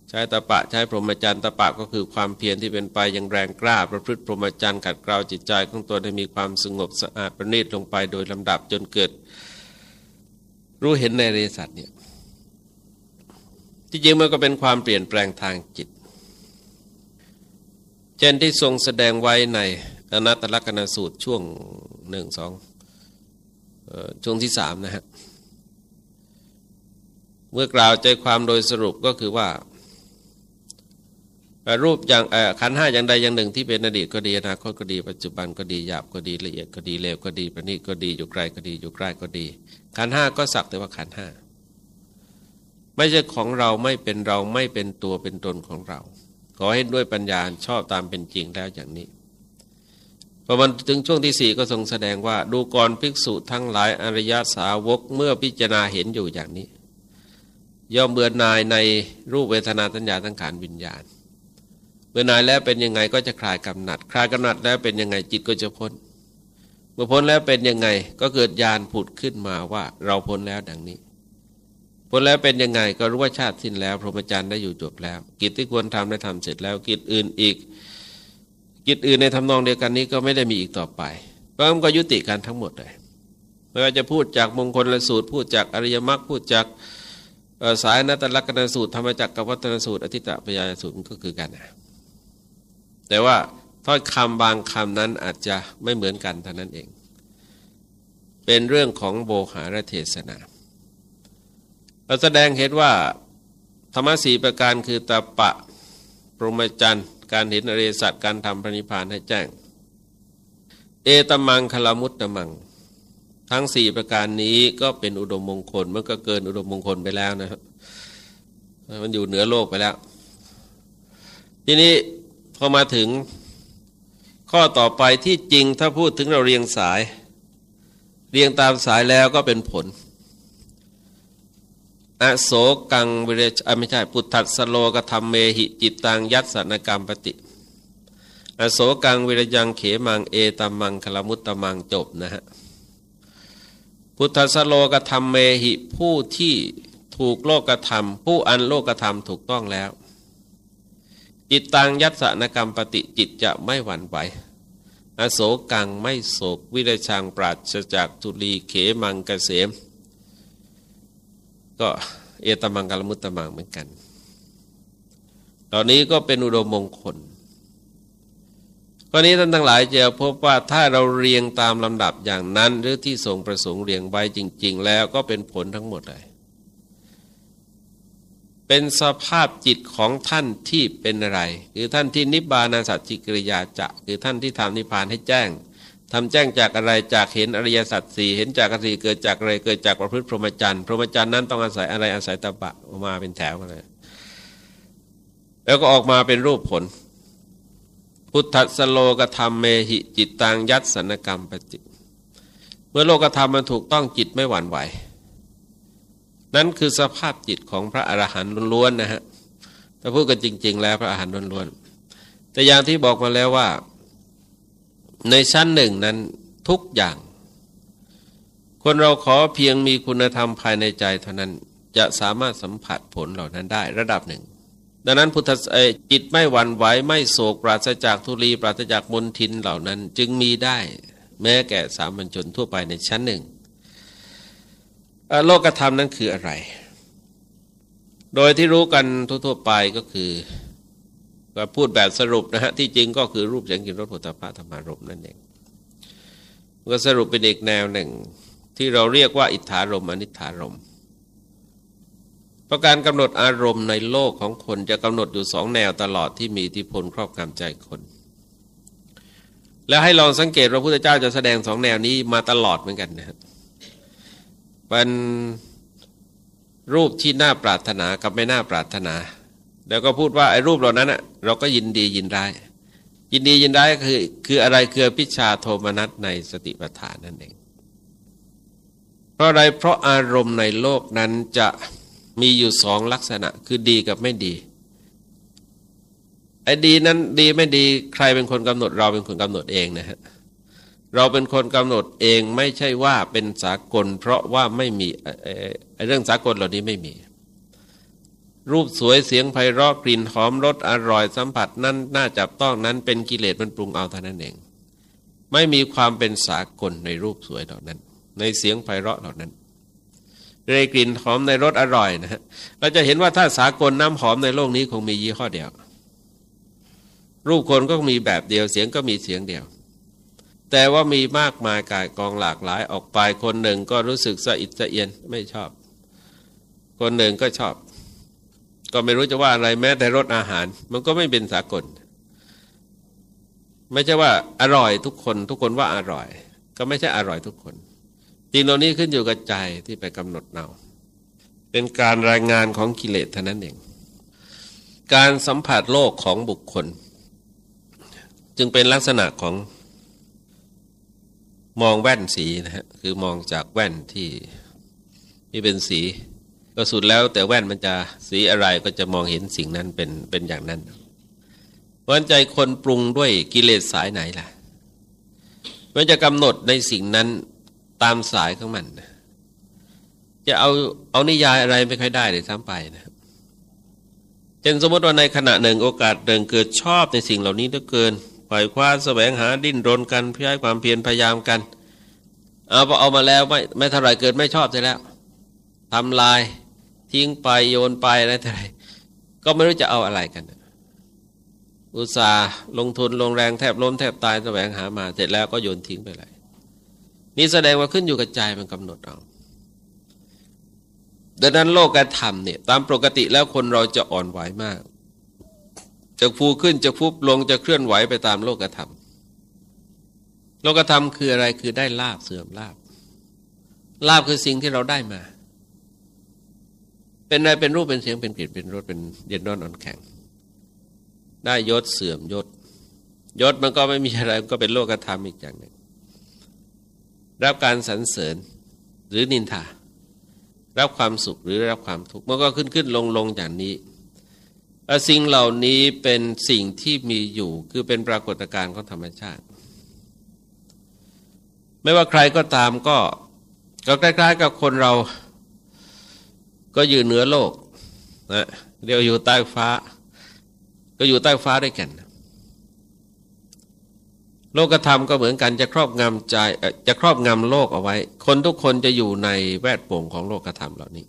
[SPEAKER 1] ใช้ตะปะใช้พรหมจรรย์ตะปะก็คือความเพียรที่เป็นไปอย่างแรงกล้า ประพฤติพรหมจรรย์ขัดเกลาจิตใจของตนให้มีความสงบสะอาดประณีตลงไปโดยลำดับจนเกิด รู้เห็นในเรสัตเนี่ยที่จริงมันก็เป็นความเปลี่ยนแปลงทางจิต เช่นที่ทรงแสดงไว้ใน อนัตตลกนสูตรช่วงหนึ่งสองช่วงที่สามนะฮะ เมื่อกล่าวใจความโดยสรุปก็คือว่า รูปอย่างขันห้าอย่างใดอย่างหนึ่งที่เป็นอดีตก็ดีอนาคตก็ดี ปัจจุบันก็ดีหยาบก็ดีละเอียดก็ดีเลวก็ดีประณีตก็ดีอยู่ไกลก็ดีอยู่ใกล้ก็ดี ขันห้าก็สักแต่ว่าขันห้าไม่ใช่ของเราไม่เป็นเราไม่เป็นตัวเป็นตนของเรา ขอให้ด้วยปัญญาชอบตามเป็นจริงแล้วอย่างนี้ พอมันถึงช่วงที่สี่ก็ทรงแสดงว่า ดูกรภิกษุทั้งหลายอริยสาวกเมื่อพิจารณาเห็นอยู่อย่างนี้ ย่อมเบื่อนายในรูปเวทนาตัญญาทั้งขานวิญญาณ เบื่อนายแล้วเป็นยังไงก็จะคลายกำหนัด คลายกำหนัดแล้วเป็นยังไงจิตก็จะพ้น เมื่อพ้นแล้วเป็นยังไงก็เกิดญาณผุดขึ้นมาว่าเราพ้นแล้วดังนี้ผลแล้วเป็นยังไงก็รู้ว่าชาติสิ้นแล้วพรหมจรรย์ได้อยู่จบแล้ว กิจที่ควรทำได้ทำเสร็จแล้วกิจอื่นอีก กิจอื่นในทำนองเดียวกันนี้ก็ไม่ได้มีอีกต่อไปเพราะมันก็ยุติการทั้งหมดเลยไม่ว่าจะพูดจากมงคลละสูตร พูดจากอริยมรรคพูดจากสายนัตตลักษณสูตรธรรมจักรกับวัฒนสูตรอธิตะปยาสูตรก็คือกันนะแต่ว่าถ้อยคำบางคำนั้นอาจจะไม่เหมือนกันเท่านั้นเอง เป็นเรื่องของโบหารเทศนาเราแสดงเห็นว่าธรรมสีประการคือตาปะ ปรมจันทร์ การเห็นอริยสัจการทำพระนิพพานให้แจ้ง เอตมังคลามุตตมัง ทั้งสี่ประการนี้ก็เป็นอุดมมงคลมันก็เกินอุดมมงคลไปแล้วนะครับมันอยู่เหนือโลกไปแล้ว ทีนี้พอมาถึงข้อต่อไปที่จริงถ้าพูดถึงเราเรียงสาย เรียงตามสายแล้วก็เป็นผล อโศกังวิเรชไม่ใช่ ปุถัสโลกธรรมเมหิจิตตังยัตสนกรรมปฏิอโศกังวิรยังเขมังเอตมังคลมุตตมังจบนะฮะพุทธสโลกธรรมเมหิผู้ที่ถูกโลกธรรม ผู้อันโลกธรรมถูกต้องแล้ว จิตตังยัตสนกรรมปฏิจิตจะไม่หวั่นไหวอโศกังไม่โศกวิรชังปราศจากทุลีเขมังเกษม ก็เอตมังกลมุตตมังเหมือนกัน ตอนนี้ก็เป็นอุดมมงคลข้อนี้ท่านทั้งหลายจะพบว่าถ้าเราเรียงตามลำดับอย่างนั้นหรือที่ทรงประสงค์เรียงไว้จริง ๆ แล้วก็เป็นผลทั้งหมดเลย เป็นสภาพจิตของท่านที่เป็นอะไร คือท่านที่นิบานาสัจจิกริยาจะ คือท่านที่ทำนิพพานให้แจ้ง ทำแจ้งจากอะไรจากเห็นอริยสัจสี่เห็นจากอริเกิดจากอะไรเกิดจากประพฤติพรหมจรรย์พรหมจรรย์นั้นต้องอาศัยอะไรอาศัยตบะออกมาเป็นแถวกันเลยแล้วก็ออกมาเป็นรูปผล พุทธสโลกธรรมเมหิจิตตังยัตสนกรรมปจิเมื่อโลกธรรมมันถูกต้องจิตไม่หวั่นไหว นั่นคือสภาพจิตของพระอรหันต์ล้วนๆนะฮะถ้าพูดกันจริง ๆ แล้วพระอรหันต์ล้วนๆแต่อย่างที่บอกมาแล้วว่า ในชั้นหนึ่งนั้นทุกอย่าง คนเราขอเพียงมีคุณธรรมภายในใจเท่านั้นจะสามารถสัมผัสผลเหล่านั้นได้ระดับหนึ่ง ดังนั้นพุทธจิตไม่หวั่นไหวไม่โศกปราศจากทุลีปราศจากมนทินเหล่านั้นจึงมีได้ แม้แก่สามัญชนทั่วไปในชั้นหนึ่งโลกธรรมนั้นคืออะไร โดยที่รู้กันทั่วๆไปก็คือ ก็พูดแบบสรุปนะฮะที่จริงก็คือรูปเสียงกลิ่นรสผลิตภัณฑ์ธรรมารมนั่นเองก็สรุปเป็นอีกแนวหนึ่ง ที่เราเรียกว่าอิทธารมอนิธารมประการกำหนดอารมณ์ในโลกของคนจะกำหนดอยู่สองแนวตลอดที่มีอิทธิพลครอบงำใจคน แล้วให้ลองสังเกตพระพุทธเจ้าจะแสดงสองแนวนี้มาตลอดเหมือนกันนะครับเป็นรูปที่น่าปรารถนากับไม่น่าปรารถนา แล้วก็พูดว่าไอ้รูปเหล่านั้นอะเราก็ยินดียินได้ยินดียินได้คือคืออะไรคือพิชาโทมนัสในสติปัฏฐานนั่นเอง เพราะอะไรเพราะอารมณ์ในโลกนั้นจะมีอยู่สองลักษณะคือดีกับไม่ดีไอ้ดีนั้นดีไม่ดีใครเป็นคนกำหนดเราเป็นคนกำหนดเองนะฮะเราเป็นคนกำหนดเองไม่ใช่ว่าเป็นสากล เพราะว่าไม่มีไอ้เรื่องสากลเหล่านี้ไม่มี รูปสวยเสียงไพเราะกลิ่นหอมรสอร่อยสัมผัสนั้นน่าจับต้องนั้นเป็นกิเลสมันปรุงเอาเท่านั้นเอง ไม่มีความเป็นสากลในรูปสวยเหล่านั้น ในเสียงไพเราะเหล่านั้นในกลิ่นหอมในรสอร่อยนะฮะเราจะเห็นว่าถ้าสากลน้ำหอมในโลกนี้คงมียี่ห้อเดียว รูปคนก็มีแบบเดียวเสียงก็มีเสียงเดียว แต่ว่ามีมากมายกายกองหลากหลายออกไปคนหนึ่งก็รู้สึกสะอิดสะเอียนไม่ชอบ คนหนึ่งก็ชอบ ก็ไม่รู้จะว่าอะไรแม้แต่รสอาหาร มันก็ไม่เป็นสากล ไม่ใช่ว่าอร่อยทุกคน ทุกคนว่าอร่อย ก็ไม่ใช่อร่อยทุกคนจริงตรงนี้ขึ้นอยู่กับใจที่ไปกำหนดเอาเป็นการรายงานของกิเลสเท่านั้นเอง การสัมผัสโลกของบุคคล จึงเป็นลักษณะของมองแว่นสีนะฮะคือมองจากแว่นที่ที่เป็นสี ก็สุดแล้วแต่แว่นมันจะสีอะไรก็จะมองเห็นสิ่งนั้นเป็นเป็นอย่างนั้นวันใจคนปรุงด้วยกิเลสสายไหนล่ะมันจะกำหนดในสิ่งนั้นตามสายของมันจะเอาเอานิยายอะไรไม่ค่อยได้เลยซ้ำไปนะเช่นสมมติว่าในขณะหนึ่งโอกาสหนึ่งเกิดชอบในสิ่งเหล่านี้เหลือเกินปล่อยคว้าแสวงหาดิ้นรนกันพยายความเพียรพยายามกันเอาพอเอามาแล้วไม่ไม่เท่าไรเกิดไม่ชอบเสร็จแล้ว ทำลาย ทิ้งไปโยนไปอะไรเท่าไรก็ไม่รู้จะเอาอะไรกัน อุตสาห์ลงทุนลงแรงแทบล้มแทบตายแสวงหามา เสร็จแล้วก็โยนทิ้งไปเลยนี่แสดงว่าขึ้นอยู่กับใจมันกำหนดเอาดังนั้นโลกการทำเนี่ยตามปกติแล้วคนเราจะอ่อนไหวมาก จะฟูขึ้นจะฟุบลงจะเคลื่อนไหวไปตามโลกธรรม โลกธรรมคืออะไรคือได้ลาบเสื่อมลาบลาบคือสิ่งที่เราได้มา เป็นอะไรเป็นรูปเป็นเสียงเป็นกลิ่นเป็นรสเป็นเย็นร้อนอ่อนแข็ง ได้ยศเสื่อมยศ ยศมันก็ไม่มีอะไรก็เป็นโลกธรรมอีกอย่างหนึ่งรับการสรรเสริญหรือนินทา รับความสุขหรือรับความทุกข์มันก็ขึ้นขึ้นลงลงอย่างนี้สิ่งเหล่านี้เป็นสิ่งที่มีอยู่คือเป็นปรากฏการณ์ของธรรมชาติ ไม่ว่าใครก็ตามก็ก็ใกล้ๆกับคนเรา ก็อยู่เหนือโลกนะเดี๋ยวอยู่ใต้ฟ้า ก็อยู่ใต้ฟ้าด้วยกัน โลกธรรมก็เหมือนกันจะครอบงำใจจะครอบงำโลกเอาไว้ คนทุกคนจะอยู่ในแวดวงของโลกธรรมเหล่านี้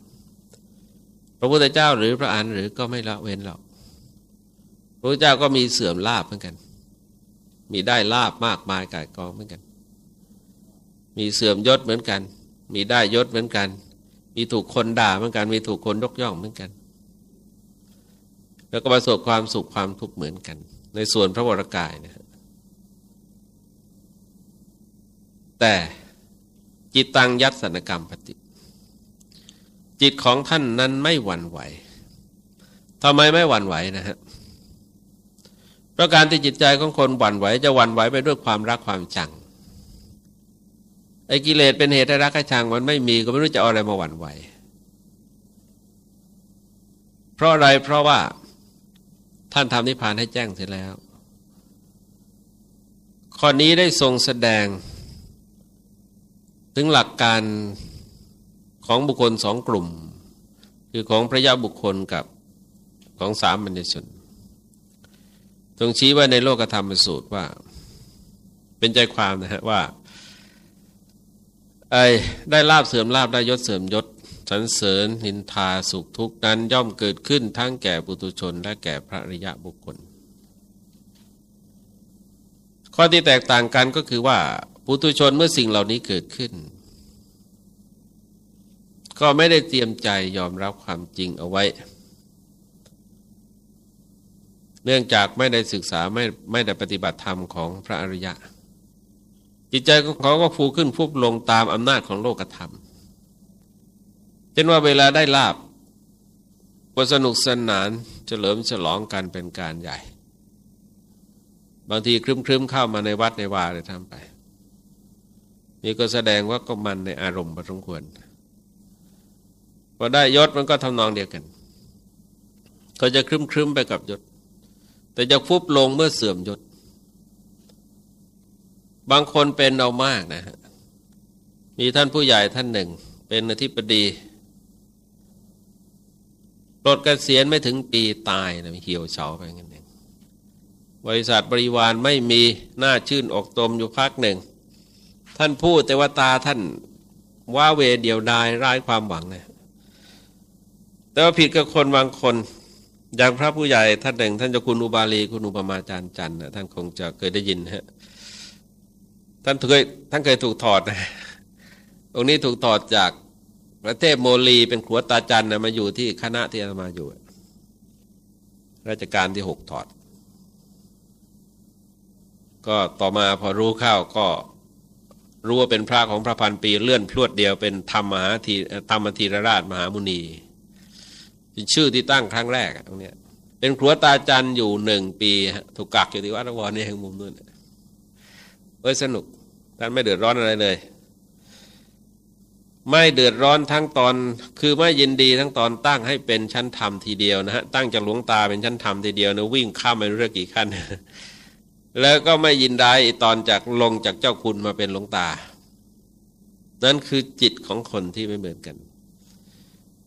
[SPEAKER 1] พระพุทธเจ้าหรือพระอานหรือก็ไม่ละเว้นหรอกพระพุทธเจ้าก็มีเสื่อมลาบเหมือนกัน มีได้ลาบมากมายกายกองเหมือนกัน มีเสื่อมยศเหมือนกัน มีได้ยศเหมือนกัน มีถูกคนด่าเหมือนกัน มีถูกคนยกย่องเหมือนกัน แล้วก็ประสบความสุขความทุกข์เหมือนกัน ในส่วนพระวรกายนะแต่จิตตังยัตสนกรรมปฏิจิตของท่านนั้นไม่หวั่นไหวทำไมไม่หวั่นไหวนะฮะเพราะการที่จิตใจของคนหวั่นไหวจะหวั่นไหวไปด้วยความรักความชัง ไอ้กิเลสเป็นเหตุให้รักให้ชังมันไม่มีก็ไม่รู้จะเอาอะไรมาหวั่นไหว เพราะอะไรเพราะว่าท่านทำนิพพานให้แจ้งเสร็จแล้ว ข้อนี้ได้ทรงแสดง ถึงหลักการของบุคคลสองกลุ่ม คือของพระยาบุคคลกับของสามบรรยชนทรงชี้ไว้ในโลกธรรมสูตรว่า เป็นใจความนะฮะว่า ไอ้ได้ลาบเสื่อมลาบได้ยศเสื่อมยศสรรเสริญนินทาสุขทุกนั้นย่อมเกิดขึ้นทั้งแก่ปุตุชน และแก่พระริยะบุคคล ข้อที่แตกต่างกันก็คือว่าปุถุชนเมื่อสิ่งเหล่านี้เกิดขึ้น ก็ไม่ได้เตรียมใจยอมรับความจริงเอาไว้ เนื่องจากไม่ได้ศึกษาไม่ไม่ได้ปฏิบัติธรรมของพระอริยะ จิตใจของเขาก็ฟูขึ้นฟุบลงตามอำนาจของโลกธรรมเช่นว่าเวลาได้ลาบก็สนุกสนานเฉลิมฉลองกันเป็นการใหญ่ บางทีครึ้มๆเข้ามาในวัดในวาเลยทำไป นี่ก็แสดงว่าก็มันในอารมณ์พอสมควรพอได้ยศมันก็ทำนองเดียวกันก็จะครึ้มครึ้มไปกับยศ แต่จะฟุบลงเมื่อเสื่อมยศ บางคนเป็นเอามากนะฮะมีท่านผู้ใหญ่ท่านหนึ่ง เป็นอธิบดีปลดกเกษียณไม่ถึงปีตายนะเหี่ยวเฉาไปงั้นเองบริษัทบริวารไม่มีหน้าชื่นอกตมอยู่พักหนึ่ง ท่านพูดแต่ว่าตาท่านว่าเวเดียวดายร้ายความหวังนะแต่ว่าผิดกับคนบางคน อย่างพระผู้ใหญ่ท่านหนึ่ง ท่านเจ้าคุณอุบาลีคุณอุปมาจารย์จันนะท่านคงจะเคยได้ยินฮะ ท่านเคยท่านเคยถูกถอดนะองค์นี้ถูกถอดจากประเทศโมลีเป็นขัวตาจันนะมาอยู่ที่คณะที่อามาอยู่ ราชการที่หกถอด ก็ต่อมาพอรู้ข้าวก็รู้ว่าเป็นพระของพระพันปีเลื่อนพรวดเดียวเป็นธรรมมหาธีธรรมธีรราชมหามุนีเป็นชื่อที่ตั้งครั้งแรกตรงนี้เป็นครัวตาจันอยู่หนึ่งปีถูกกักอยู่ที่วัดวรนี่แห่งมุมนู้น เอ้ยสนุกท่านไม่เดือดร้อนอะไรเลย ไม่เดือดร้อนทั้งตอน คือไม่ยินดีทั้งตอนตั้งให้เป็นชั้นธรรมทีเดียวนะฮะตั้งจากหลวงตาเป็นชั้นธรรมทีเดียวนะวิ่งข้ามไปเรื่องกี่ขั้นแล้วก็ไม่ยินได้ตอนจากลงจากเจ้าคุณมาเป็นหลวงตา นั่นคือจิตของคนที่ไม่เหมือนกัน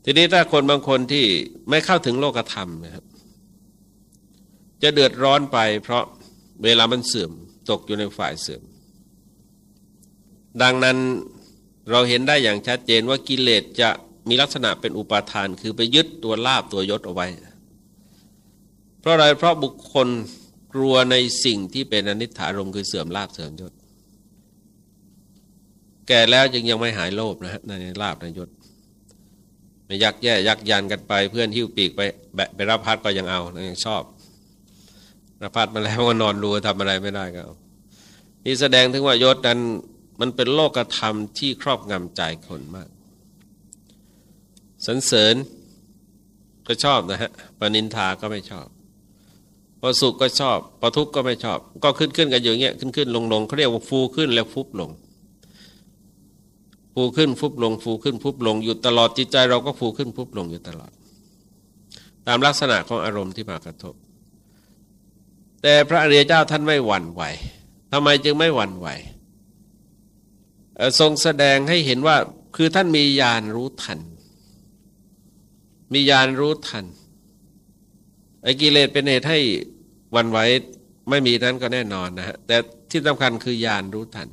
[SPEAKER 1] ทีนี้ถ้าคนบางคนที่ไม่เข้าถึงโลกธรรมนะครับ จะเดือดร้อนไปเพราะเวลามันเสื่อม ตกอยู่ในฝ่ายเสื่อม ดังนั้นเราเห็นได้อย่างชัดเจนว่ากิเลสจะมีลักษณะเป็นอุปาทานคือไปยึดตัวลาบตัวยศเอาไว้ เพราะอะไรเพราะบุคคลกลัวในสิ่งที่เป็นอนิจฐารมคือเสื่อมลาบเสื่อมยศ แก่แล้วจึงยังไม่หายโลภนะฮะในลาบในยศไม่ยักแย่ยักยันกันไปเพื่อนหิ้วปีกไปแบะไปรับพัดก็ยังเอายังชอบ รับพัดมาแล้วก็นอนรัวทำอะไรไม่ได้ก็เอานี่แสดงถึงว่ายศนั้นมันเป็นโลกธรรมที่ครอบงำใจคนมากสรรเสริญก็ชอบนะฮะปนินทาก็ไม่ชอบพอสุขก็ชอบพอทุกข์ก็ไม่ชอบ ก็ขึ้นขึ้นกันอย่างเงี้ยขึ้นขึ้นลงลงเขาเรียกว่าฟูขึ้นแล้วฟุบลง ฟูขึ้นฟุบลง ฟูขึ้นฟุบลงอยู่ตลอดจิตใจเราก็ฟูขึ้นฟุบลงอยู่ตลอด ตามลักษณะของอารมณ์ที่มากระทบ แต่พระอริยเจ้าท่านไม่หวั่นไหวทำไมจึงไม่หวั่นไหวทรงแสดงให้เห็นว่าคือท่านมีญาณรู้ทัน มีญาณรู้ทันไอ้กิเลสเป็นเหตุให้วันไหวไม่มีนั้นก็แน่นอนนะฮะแต่ที่สำคัญคือญาณรู้ทัน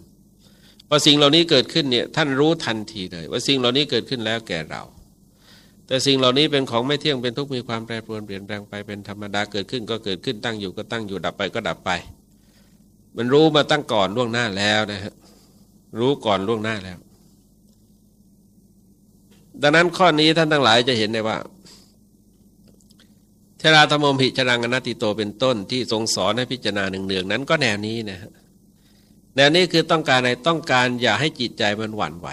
[SPEAKER 1] ว่าสิ่งเหล่านี้เกิดขึ้นเนี่ยท่านรู้ทันทีเลย ว่าสิ่งเหล่านี้เกิดขึ้นแล้วแก่เรา แต่สิ่งเหล่านี้เป็นของไม่เที่ยงเป็นทุกข์มีความแปรปรวนเปลี่ยนแปลงไปเป็นธรรมดาเกิดขึ้นก็เกิดขึ้นตั้งอยู่ก็ตั้งอยู่ดับไปก็ดับไป มันรู้มาตั้งก่อนล่วงหน้าแล้วนะฮะรู้ก่อนล่วงหน้าแล้ว ดังนั้นข้อนี้ท่านทั้งหลายจะเห็นได้ว่าชราธรรมหิชรังอนัตติโตเป็นต้นที่ทรงสอนให้พิจารณาหนึ่งเนืองนั้นก็แนวนี้นะฮะแนวนี้คือต้องการในต้องการอย่าให้จิตใจมันหวั่นไหว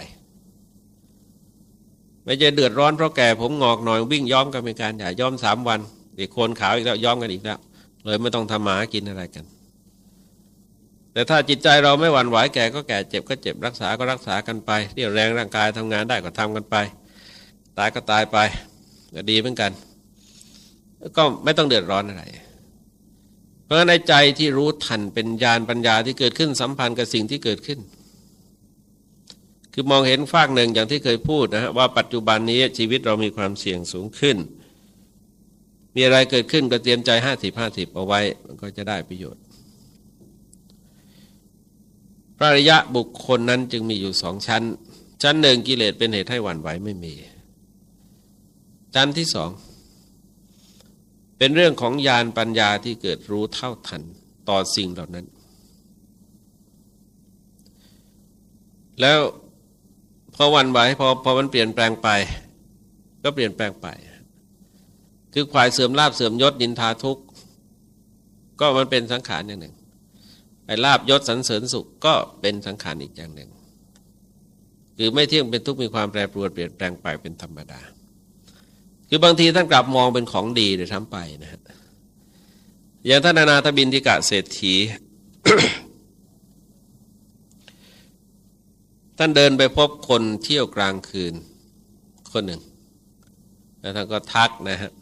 [SPEAKER 1] ไม่จะเดือดร้อนเพราะแก่ผมงอกหน่อยวิ่งย้อมกันเป็นการอย่าย้อมสามวันเด็กโคนขาวอีกแล้วย้อมกันอีกแล้วเลยไม่ต้องทำหมากินอะไรกัน แต่ถ้าจิตใจเราไม่หวั่นไหวแก่ก็แก่เจ็บก็เจ็บรักษาก็รักษากันไปเรี่ยวแรงร่างกายทำงานได้ก็ทำกันไป ตายก็ตายไปก็ดีเหมือนกัน ก็ไม่ต้องเดือดร้อนอะไร เพราะในใจที่รู้ทันเป็นญาณปัญญาที่เกิดขึ้นสัมพันธ์กับสิ่งที่เกิดขึ้น คือมองเห็นฝากหนึ่งอย่างที่เคยพูดนะฮะว่าปัจจุบันนี้ชีวิตเรามีความเสี่ยงสูงขึ้น มีอะไรเกิดขึ้นก็เตรียมใจห้าสิบห้าสิบเอาไว้ มันก็จะได้ประโยชน์ พระริยะบุคคลนั้นจึงมีอยู่สองชั้น ชั้นหนึ่งกิเลสเป็นเหตุให้หวั่นไหวไม่มี ชั้นที่สองเป็นเรื่องของญาณปัญญาที่เกิดรู้เท่าทันต่อสิ่งเหล่านั้น แล้ว พอวันไหวพอพอมันเปลี่ยนแปลงไป ก็เปลี่ยนแปลงไป คือควายเสื่อมลาบเสื่อมยศดินทาทุกข์ก็มันเป็นสังขารอย่างหนึ่งไอ้ลาบยศสรรเสริญสุขก็เป็นสังขารอีกอย่างหนึ่ง คือไม่เที่ยงเป็นทุกข์มีความแปรปรวนเปลี่ยนแปลงไปเป็นธรรมดา คือบางทีท่านกลับมองเป็นของดีเลยทั้งไปนะฮะอย่างท่านนาถบินทิกะเศรษฐี ท่านเดินไปพบคนเที่ยวกลางคืน คนหนึ่ง แล้วท่านก็ทักนะฮะ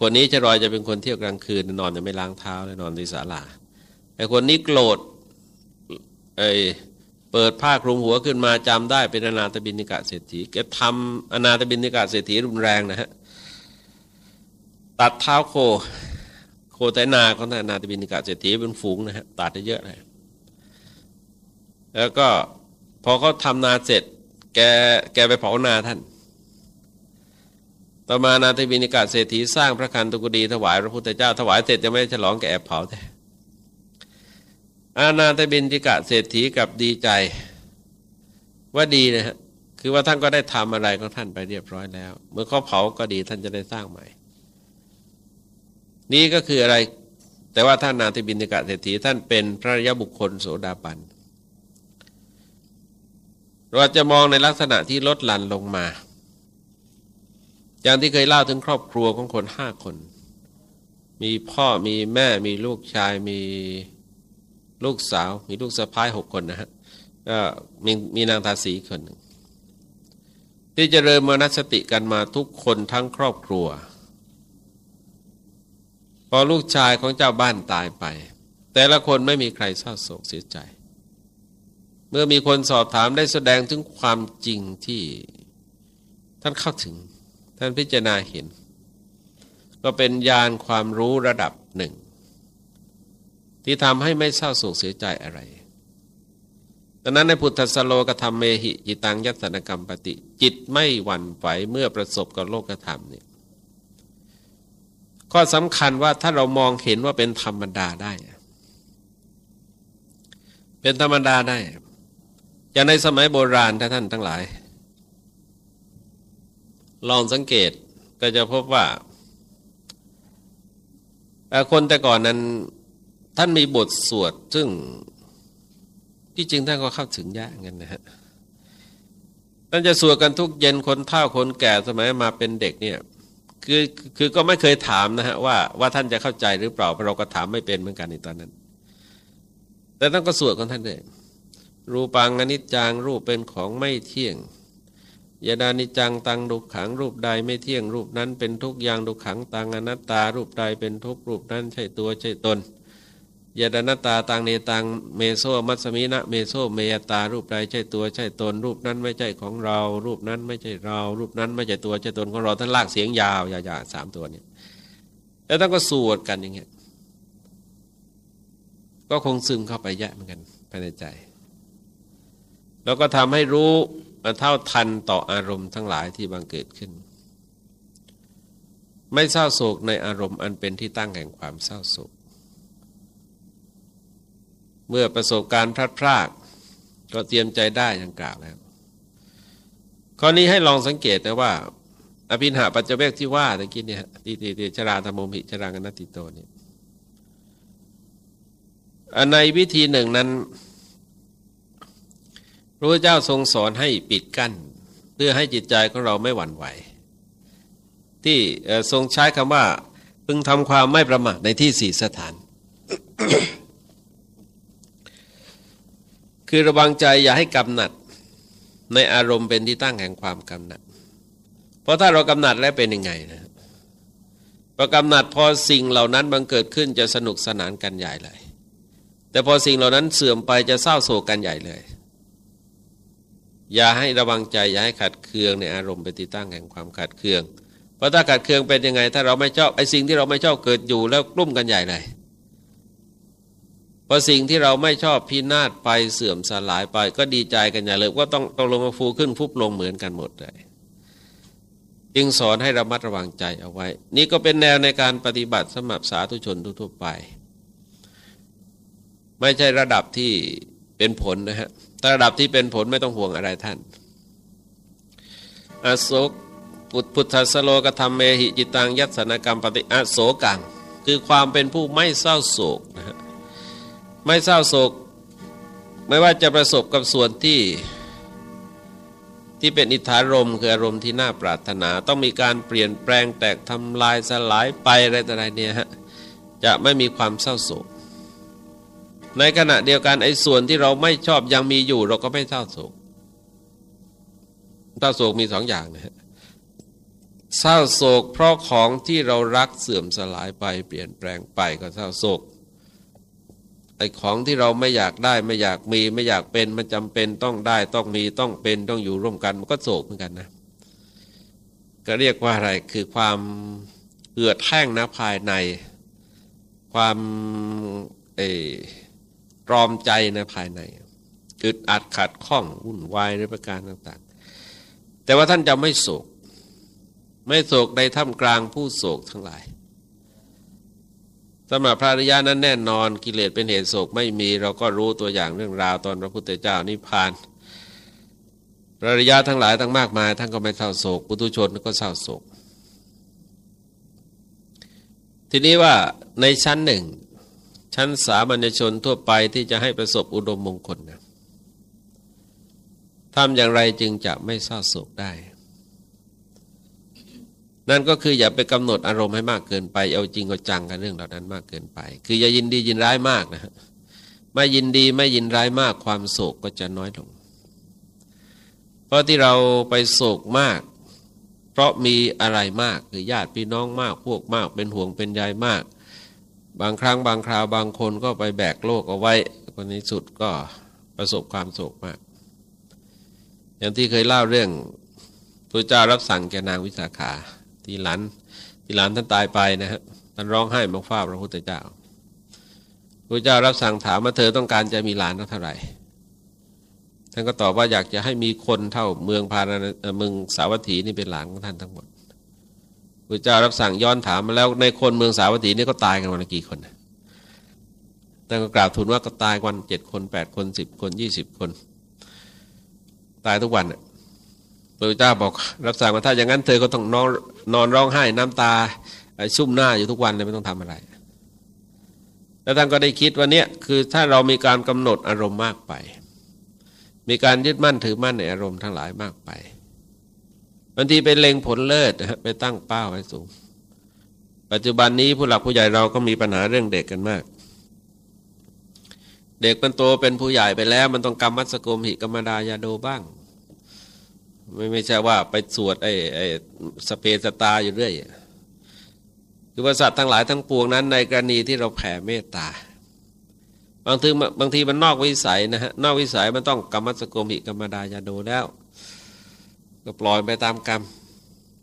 [SPEAKER 1] คนนี้จะรอยจะเป็นคนเที่ยวกลางคืน นอนจะไม่ล้างเท้าเลยนอนที่ศาลาไอ้คนนี้โกรธไอ้เปิดผ้าคลุมหัวขึ้นมาจำได้เป็นอนาตบินิกะเศรษฐีแกทำอนาตบินิกะเศรษฐีรุนแรงนะฮะตัดเท้าโค โคไตนาของอนาตบินิกะเศรษฐีเป็นฝูงนะฮะตัดได้เยอะเลยแล้วก็ พอเขาทำนาเสร็จ แกแกไปเผานาท่าน ต่อมานาตบินิกะเศรษฐีสร้างพระคันตุกดีถวายพระพุทธเจ้าถวายเสร็จจะไม่ฉลองแกแอบเผาแต่อาณาตบินิกะเศรษฐีกับดีใจ ว่าดีนะฮะคือว่าท่านก็ได้ทำอะไรของท่านไปเรียบร้อยแล้ว เมื่อเขาเผาก็ดีท่านจะได้สร้างใหม่ นี่ก็คืออะไร แต่ว่าท่านนาตบินิกะเศรษฐีท่านเป็นพระยาบุคคลโสดาบัน เราจะมองในลักษณะที่ลดหลั่นลงมา อย่างที่เคยเล่าถึงครอบครัวของคนห้าคน มีพ่อมีแม่มีลูกชายมีลูกสาว มีลูกสะพ้ายหกคนนะฮะก็มีมีนางทาสีคนหนึ่งที่จะเริ่มมนสติกันมาทุกคนทั้งครอบครัว พอลูกชายของเจ้าบ้านตายไป แต่ละคนไม่มีใครเศร้าโศกเสียใจ เมื่อมีคนสอบถามได้แสดงถึงความจริงที่ท่านเข้าถึง ท่านพิจารณาเห็น ก็เป็นญาณความรู้ระดับหนึ่ง ที่ทำให้ไม่เศร้าโศกเสียใจอะไรดังนั้นในพุทธสโลกธรรมเมหิจิตังยัตนกรรมปฏิ จิตไม่หวั่นไหวเมื่อประสบกับโลกธรรมเนี่ยข้อสำคัญว่าถ้าเรามองเห็นว่าเป็นธรรมดาได้ เป็นธรรมดาได้ อย่างในสมัยโบราณท่านทั้งหลาย ลองสังเกตก็จะพบว่า คนแต่ก่อนนั้นท่านมีบทสวด ซึ่งที่จริงท่านก็เข้าถึงยากเงินนะฮะท่านจะสวดกันทุกเย็นคนเฒ่าคนแก่สมัยมาเป็นเด็กเนี่ยคือคือก็ไม่เคยถามนะฮะว่าว่าท่านจะเข้าใจหรือเปล่าเพราะเราก็ถามไม่เป็นเหมือนกันในตอนนั้น แต่ท่านก็สวดของท่านเลย รูปัง อะนิจจังรูปเป็นของไม่เที่ยงยะทะนิจจังตัง ทุกขังรูปใดไม่เที่ยงรูปนั้นเป็นทุกข์ ยัง ทุกขังตะทะนัตตารูปใดเป็นทุกข์รูปนั้นใช่ตัวใช่ตนยะทะนัตตาตังเนตัง มะมะ เนโสหะมัสมินะเมโส อัตตาติ รูปใดใช่ตัวใช่ตน รูปนั้นไม่ใช่ของเรา รูปนั้นไม่ใช่เรา รูปนั้นไม่ใช่ตัวใช่ตนของเราท่านลากเสียงยาวยาวๆสามตัวเนี่ยแล้วท่านก็สวดกันอย่างเงี้ยก็คงซึมเข้าไปแยะเหมือนกันภายในใจ แล้วก็ทำให้รู้เท่าทันต่ออารมณ์ทั้งหลายที่บังเกิดขึ้น ไม่เศร้าโศกในอารมณ์อันเป็นที่ตั้งแห่งความเศร้าโศก เมื่อประสบการณ์พลาดพลาดก็เตรียมใจได้อย่างกล่าวแล้ว ข้อนี้ให้ลองสังเกตนะว่า อภินหาปัจเจเวกที่ว่าตะกี้เนี่ยตีตีตีชราธรรมมิชรางนติโตเนี่ยในวิธีหนึ่งนั้น ระพุทธเจ้าทรงสอนให้ปิดกั้น เพื่อให้จิตใจของเราไม่หวั่นไหว ที่ทรงใช้คำว่า พึงทำความไม่ประมาทในที่สี่สถาน คือระวังใจอย่าให้กำหนัด ในอารมณ์เป็นที่ตั้งแห่งความกำหนัด เพราะถ้าเรากำหนัดแล้วเป็นยังไงนะพอกำหนัดพอสิ่งเหล่านั้นบังเกิดขึ้นจะสนุกสนานกันใหญ่เลย แต่พอสิ่งเหล่านั้นเสื่อมไปจะเศร้าโศกกันใหญ่เลย อย่าให้ระวังใจ อย่าให้ขัดเคืองในอารมณ์เป็นที่ตั้งแห่งความขัดเคือง เพราะถ้าขัดเคืองเป็นยังไง ถ้าเราไม่ชอบไอ้สิ่งที่เราไม่ชอบเกิดอยู่แล้วกลุ่มกันใหญ่เลยพอสิ่งที่เราไม่ชอบพินาศไปเสื่อมสลายไป ก็ดีใจกันอย่าเลยว่าต้องต้องลงมาฟูขึ้นฟุบลงเหมือนกันหมดเลยจึงสอนให้ระมัดระวังใจเอาไว้ นี่ก็เป็นแนวในการปฏิบัติสำหรับสาธุชนทั่วไป ไม่ใช่ระดับที่เป็นผลนะฮะ ระดับที่เป็นผลไม่ต้องห่วงอะไรท่าน อโศกปุตพุทธสโลกธรรมเมหิจิตังยัตสนกรรมปฏิอโศกัง คือความเป็นผู้ไม่เศร้าโศกนะฮะไม่เศร้าโศก ไม่ว่าจะประสบกับส่วนที่ที่เป็นอิทธารมคืออารมณ์ที่น่าปรารถนา ต้องมีการเปลี่ยนแปลงแตกทำลายสลายไปอะไรต่ออะไรเนี่ยฮะจะไม่มีความเศร้าโศก ในขณะเดียวกันไอ้ส่วนที่เราไม่ชอบยังมีอยู่ เราก็ไม่เศร้าโศกเศร้าโศกมีสองอย่างนะฮะเศร้าโศก เพราะของที่เรารักเสื่อมสลายไปเปลี่ยนแปลงไปก็เศร้าโศกไอ้ของที่เราไม่อยากได้ไม่อยากมีไม่อยากเป็นมันจำเป็นต้องได้ต้องมีต้องเป็นต้องอยู่ร่วมกันมันก็โศกเหมือนกันนะก็เรียกว่าอะไรคือความเหือดแห้งนะภายใน ความเอ รอมใจในภายในอึดอัดขัดข้องวุ่นวายในประการต่าง ๆ แต่ว่าท่านจะไม่โศก ไม่โศกในท่ามกลางผู้โศกทั้งหลายสำหรับพระอริยานั้นแน่นอนกิเลสเป็นเหตุโศกไม่มี เราก็รู้ตัวอย่างเรื่องราวตอนพระพุทธเจ้านิพพานพระอริยาทั้งหลายทั้งมากมายท่านก็ไม่เศร้าโศกปุถุชนก็เศร้าโศก ทีนี้ว่าในชั้นหนึ่ง ชั้นสามัญชนทั่วไปที่จะให้ประสบอุดมมงคลนะทำอย่างไรจึงจะไม่เศร้าโศกได้ นั่นก็คืออย่าไปกำหนดอารมณ์ให้มากเกินไป เอาจริงเอาจังกับเรื่องเหล่านั้นมากเกินไป คืออย่ายินดียินร้ายมากนะฮะไม่ยินดีไม่ยินร้ายมากความโศกก็จะน้อยลง เพราะที่เราไปโศกมาก เพราะมีอะไรมากคือญาติพี่น้องมากพวกมาก เป็นห่วงเป็นใยมาก บางครั้งบางคราวบางคนก็ไปแบกโลกเอาไว้คนนี้สุดก็ประสบความโศกมาก อย่างที่เคยเล่าเรื่องพระเจ้ารับสั่งแกนางวิสาขาที่หลานที่หลานท่านตายไปนะฮะท่านร้องไห้มาฟ้าพระพุทธเจ้าพระเจ้ารับสั่งถามว่าเธอต้องการจะมีหลานเท่าไหร่ท่านก็ตอบว่าอยากจะให้มีคนเท่าเมืองพาราเมืองสาวัตถีนี่เป็นหลานของท่านทั้งหมด พระเจ้ารับสั่งย้อนถามมาแล้วในคนเมืองสาวัตถีนี่ก็ตายกันวันละกี่คนท่านก็กล่าวทูลว่าก็ตายวันเจ็ดคนแปดคนสิบคนยี่สิบคน ตายทุกวันพระเจ้าบอกรับสั่งว่าถ้าอย่างนั้นเธอก็ต้องนอนนอนร้องไห้น้ำตาชุ่มหน้าอยู่ทุกวันเลยไม่ต้องทำอะไร แล้วท่านก็ได้คิดว่าเนี่ยคือถ้าเรามีการกำหนดอารมณ์มากไป มีการยึดมั่นถือมั่นในอารมณ์ทั้งหลายมากไป บางทีไปเล็งผลเลิศไปตั้งเป้าไว้สูง ปัจจุบันนี้ผู้หลักผู้ใหญ่เราก็มีปัญหาเรื่องเด็กกันมาก เด็กมันโตเป็นผู้ใหญ่ไปแล้ว มันต้องกรรมมัสกมหิกรรมดายาโดบ้าง ไม่ไม่ใช่ว่าไปสวดไอ้ไอ้สเปสตาอยู่เรื่อยคือว่าสัตว์ทั้งหลายทั้งปวงนั้น ในกรณีที่เราแผ่เมตตา บางทีบางทีมันนอกวิสัยนะฮะนอกวิสัยมันต้องกรรมสกมหิกรรมดายาโดแล้ว ก็ปล่อยไปตามกรรม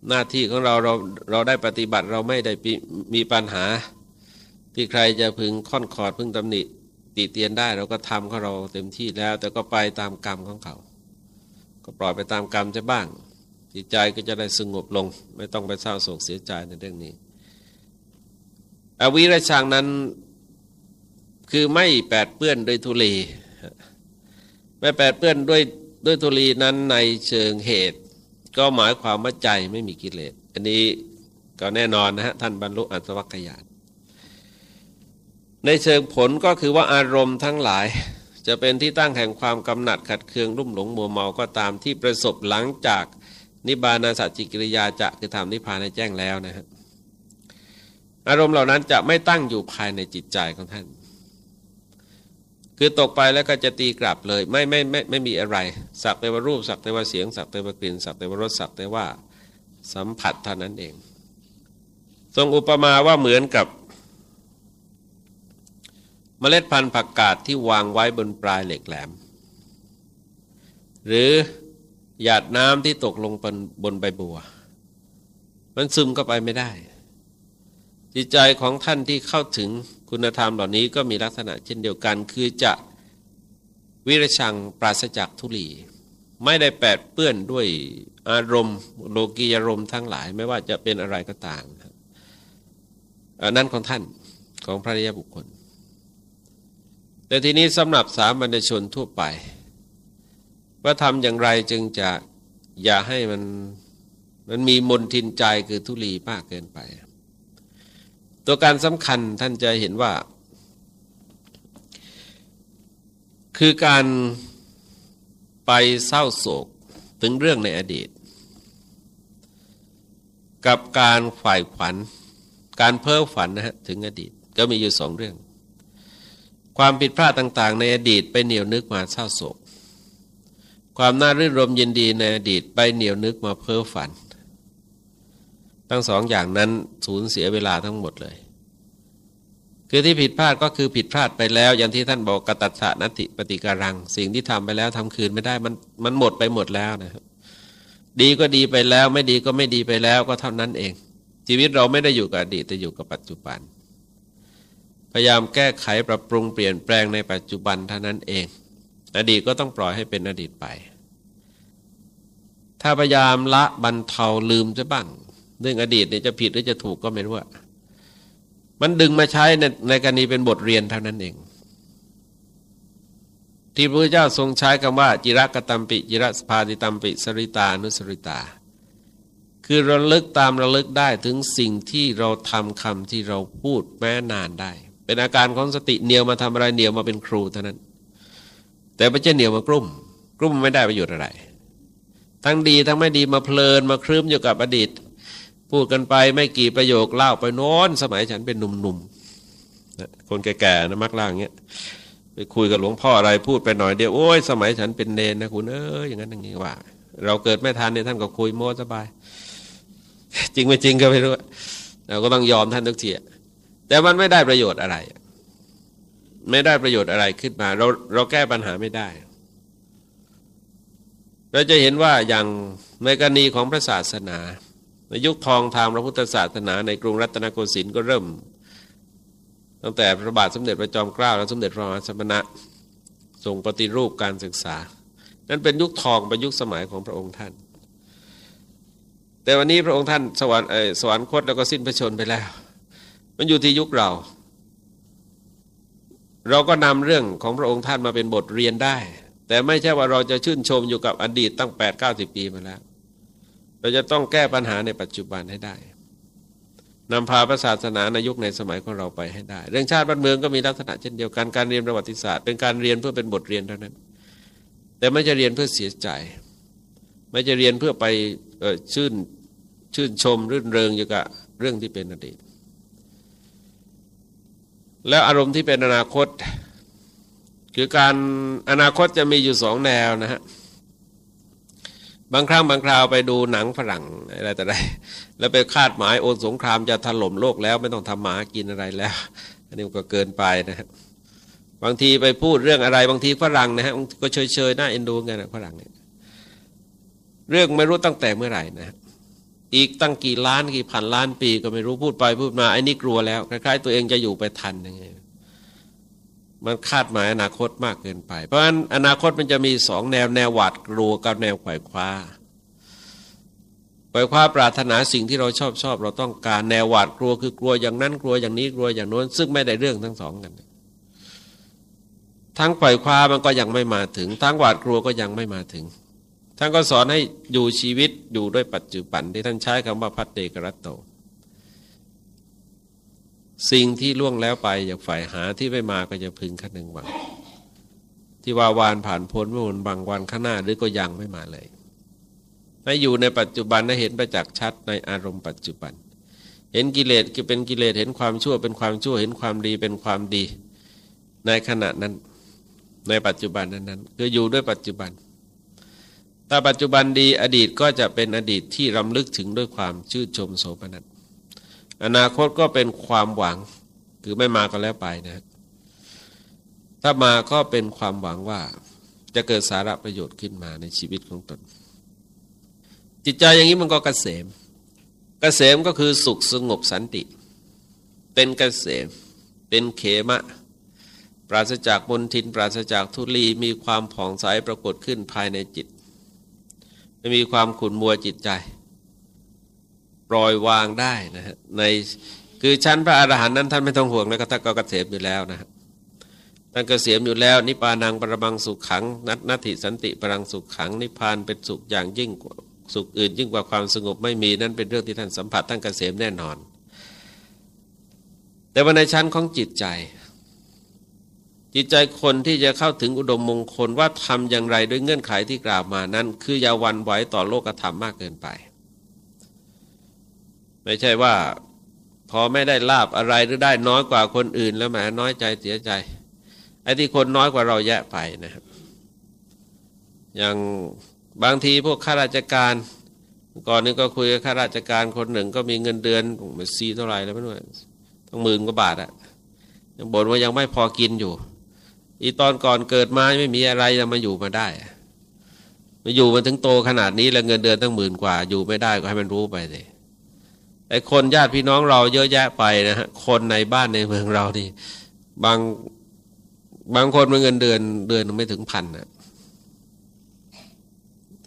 [SPEAKER 1] หน้าที่ของเราเราเราได้ปฏิบัติเราไม่ได้มีปัญหา ที่ใครจะพึงค่อนขอดพึงตำหนิติเตียนได้เราก็ทำของเราเต็มที่แล้ว แต่ก็ไปตามกรรมของเขา ก็ปล่อยไปตามกรรมจะบ้างจิตใจก็จะได้สงบลง ไม่ต้องไปเศร้าโศกเสียใจในเรื่องนี้ อวิรชังนั้นคือไม่แปดเปื้อนด้วยทุลีไม่แปดเปื้อนด้วยด้วยทุลีนั้นในเชิงเหตุ ก็หมายความว่าใจไม่มีกิเลส อันนี้ก็แน่นอนนะฮะท่านบรรลุอัตวัคยานในเชิงผลก็คือว่าอารมณ์ทั้งหลาย จะเป็นที่ตั้งแห่งความกำหนัดขัดเคืองรุ่มหลงมัวเมาก็ตามที่ประสบหลังจากนิบานาสัจจิกิริยาจะคือทำนิพพานในแจ้งแล้วนะฮะอารมณ์เหล่านั้นจะไม่ตั้งอยู่ภายในจิตใจของท่าน คือตกไปแล้วก็จะตีกลับเลย ไม่ไม่ไม่ไม่มีอะไร สักแต่ว่ารูปสักแต่ว่าเสียง สักแต่ว่ากลิ่น สักแต่ว่ารสสักแต่ว่าสัมผัสเท่านั้นเอง ทรงอุปมาว่าเหมือนกับ เมล็ดพันธุ์ผักกาดที่วางไว้บนปลายเหล็กแหลม หรือหยาดน้ำที่ตกลงบนบนใบบัว มันซึมเข้าไปไม่ได้ จิตใจของท่านที่เข้าถึง คุณธรรมเหล่านี้ก็มีลักษณะเช่นเดียวกัน คือจะวิรชังปราศจากทุลี ไม่ได้แปดเปื้อนด้วยอารมณ์โลกียารมณ์ทั้งหลายไม่ว่าจะเป็นอะไรก็ตามนนั้นของท่านของพระริยบุคคล แต่ทีนี้สำหรับสามัญชนทั่วไป ว่าทำอย่างไรจึงจะอย่าให้มันมันมีมนทินใจคือทุลีมากเกินไป ตัวการสำคัญท่านจะเห็นว่า คือการไปเศร้าโศกถึงเรื่องในอดีต กับการฝ่ายฝันการเพ้อฝันนะฮะถึงอดีตก็มีอยู่สองเรื่อง ความผิดพลาดต่าง ๆ ในอดีตไปเหนียวนึกมาเศร้าโศก ความน่ารื่นรมยินดีในอดีตไปเหนียวนึกมาเพ้อฝัน ทั้งสองอย่างนั้นสูญเสียเวลาทั้งหมดเลย คือที่ผิดพลาดก็คือผิดพลาดไปแล้ว อย่างที่ท่านบอกกตัตถนติปฏิการัง สิ่งที่ทำไปแล้วทำคืนไม่ได้มันมันหมดไปหมดแล้วนะครับ ดีก็ดีไปแล้ว ไม่ดีก็ไม่ดีไปแล้วก็เท่านั้นเอง ชีวิตเราไม่ได้อยู่กับอดีตแต่อยู่กับปัจจุบัน พยายามแก้ไขปรับปรุงเปลี่ยนแปลงในปัจจุบันเท่านั้นเอง อดีตก็ต้องปล่อยให้เป็นอดีตไป ถ้าพยายามละบรรเทาลืมจะบ้าง เรื่องอดีตเนี่ยจะผิดหรือจะถูกก็ไม่รู้ว่ามันดึงมาใช้ในในกรณีเป็นบทเรียนเท่านั้นเอง ที่พระเจ้าทรงใช้คำว่า จิรกตัมปิ จิรสภาติตัมปิสริตานุสริตา คือระลึกตามระลึกได้ถึงสิ่งที่เราทำคำที่เราพูดแม้นานได้ เป็นอาการของสติเหนียวมาทำอะไรเหนียวมาเป็นครูเท่านั้น แต่ไม่ใช่เหนียวมากลุ่ม กลุ่มไม่ได้ประโยชน์อะไร ทั้งดีทั้งไม่ดีมาเพลินมาคลืมอยู่กับอดีต พูดกันไปไม่กี่ประโยคเล่าไปโน้นสมัยฉันเป็นหนุ่มๆคนแก่ๆนะมักล่างเงี้ยไปคุยกับหลวงพ่ออะไรพูดไปหน่อยเดียวโอ้ยสมัยฉันเป็นเนนนะคุณเอออย่างนั้นอย่างนี้ว่า เราเกิดไม่ทันเนี่ยท่านก็คุยโม้สบาย จริงไม่จริงก็ไม่รู้เราก็ต้องยอมท่านทุกทีแต่มันไม่ได้ประโยชน์อะไร ไม่ได้ประโยชน์อะไรขึ้นมา เราเราแก้ปัญหาไม่ได้ เราจะเห็นว่าอย่างในกรณีของพระศาสนา ในยุคทองทางพระพุทธศาสนาในกรุงรัตนโกสินทร์ก็เริ่ม ตั้งแต่พระบาทสมเด็จพระจอมเกล้าและสมเด็จพระมหาสมณะทรงปฏิรูปการศึกษา นั้นเป็นยุคทองเป็นยุคสมัยของพระองค์ท่าน แต่วันนี้พระองค์ท่านสวรรค์สวรรคตแล้วก็สิ้นพระชนไปแล้ว มันอยู่ที่ยุคเรา เราก็นำเรื่องของพระองค์ท่านมาเป็นบทเรียนได้ แต่ไม่ใช่ว่าเราจะชื่นชมอยู่กับอดีตตั้ง8 9 0 ปีมาแล้ว เราจะต้องแก้ปัญหาในปัจจุบันให้ได้นำพาพระศาสนาในยุคในสมัยของเราไปให้ได้ เรื่องชาติบ้านเมืองก็มีลักษณะเช่นเดียวกันการเรียนประวัติศาสตร์ เป็นการเรียนเพื่อเป็นบทเรียนเท่านั้น แต่ไม่จะเรียนเพื่อเสียใจ ไม่จะเรียนเพื่อไปชื่นชื่นชมรื่นเริงอยู่กับเรื่องที่เป็นอดีต แล้วอารมณ์ที่เป็นอนาคต คือการอนาคตจะมีอยู่สองแนวนะฮะ บางครั้งบางคราวไปดูหนังฝรั่งอะไรแต่ไรแล้วไปคาดหมายโอนสงครามจะถล่มโลกแล้วไม่ต้องทำหมากินอะไรแล้ว อันนี้ก็เกินไปนะครับบางทีไปพูดเรื่องอะไรบางทีฝรั่งนะฮะก็เฉยเฉยน่าเอ็นดูไงนะฝรั่งเนี่ยเรื่องไม่รู้ตั้งแต่เมื่อไหร่นะอีกตั้งกี่ล้านกี่พันล้านปีก็ไม่รู้พูดไปพูดมาไอ้นี่กลัวแล้วคล้ายๆตัวเองจะอยู่ไปทันยังไง มันคาดหมายอนาคตมากเกินไป เพราะฉะนั้นอนาคตมันจะมีสองแนวแนวหวาดกลัวกับแนวไขว่คว้าไขว่คว้าปรารถนาสิ่งที่เราชอบชอบ เราต้องการแนวหวาดกลัวคือกลัวอย่างนั้นกลัวอย่างนี้กลัวอย่างโน้น ซึ่งไม่ได้เรื่องทั้งสองกัน ทั้งไขว่คว้ามันก็ยังไม่มาถึง ทั้งหวาดกลัวก็ยังไม่มาถึงท่านก็สอนให้อยู่ชีวิตอยู่ด้วยปัจจุบันที่ท่านใช้คำว่าพัฒเตกรัตโต สิ่งที่ล่วงแล้วไปอยากฝ่ายหาที่ไม่มาก็จะพึงคันหนึ่งหวัง ที่ว่าวานผ่านพ้นเมื่อวันบางวันข้างหน้าหรือก็ยังไม่มาเลยให้อยู่ในปัจจุบันให้เห็นประจักษ์ชัดในอารมณ์ปัจจุบัน เห็นกิเลสคือเป็นกิเลสเห็นความชั่วเป็นความชั่วเห็นความดีเป็นความดี ในขณะนั้น ในปัจจุบันนั้นๆคืออยู่ด้วยปัจจุบันถ้าปัจจุบันดีอดีตก็จะเป็นอดีตที่รำลึกถึงด้วยความชื่นชมโสมนัส อนาคตก็เป็นความหวัง คือไม่มาก็แล้วไปนะ ถ้ามาก็เป็นความหวังว่าจะเกิดสาระประโยชน์ขึ้นมาในชีวิตของตน จิตใจอย่างนี้มันก็กเกษมกเกษมก็คือสุขสงบสันติ เป็นกเกษม เป็นเขมะ ปราศจากบนทิน ปราศจากทุลีมีความผ่องใสปรากฏขึ้นภายในจิต ไม่มีความขุ่นมัวจิตใจ ปล่อยวางได้นะฮะในคือชั้นพระอรหันต์นั้นท่านไม่ต้องห่วงแล้วก็ท่านก็เกษมอยู่แล้วนะฮะท่านเกษมอยู่แล้ว นิพานังปรมังสุขขัง นัตนัตถิสันติปรังสุขขัง นิพานเป็นสุขอย่างยิ่งกว่าสุขอื่น ยิ่งกว่าความสงบไม่มีนั่นเป็นเรื่องที่ท่านสัมผัสท่านเกษมแน่นอน แต่ว่าในชั้นของจิตใจ จิตใจคนที่จะเข้าถึงอุดมมงคลว่าทำอย่างไรด้วยเงื่อนไขที่กล่าวมานั้น คืออย่าวันไหวต่อโลกธรรมมากเกินไป ไม่ใช่ว่า พอไม่ได้ลาบอะไรหรือได้น้อยกว่าคนอื่น แล้วแหมน้อยใจเสียใจไอ้ที่คนน้อยกว่าเราแยะไปนะครับ อย่างบางทีพวกข้าราชการก่อนนี้ก็คุยกับข้าราชการคนหนึ่งก็มีเงินเดือนมันซีเท่าไหร่แล้วไม่รู้ต้องหมื่นกว่าบาทอะยังบ่นว่ายังไม่พอกินอยู่ อีตอนก่อนเกิดมาไม่มีอะไรจะมาอยู่มาได้มาอยู่มาถึงโตขนาดนี้แล้วเงินเดือนตั้งหมื่นกว่า อยู่ไม่ได้ก็ให้มันรู้ไปเลย ไอ้คนญาติพี่น้องเราเยอะแยะไปนะฮะคนในบ้านในเมืองเรานี่บางบางคนมันเงินเดือนเดือนไม่ถึงพันนะ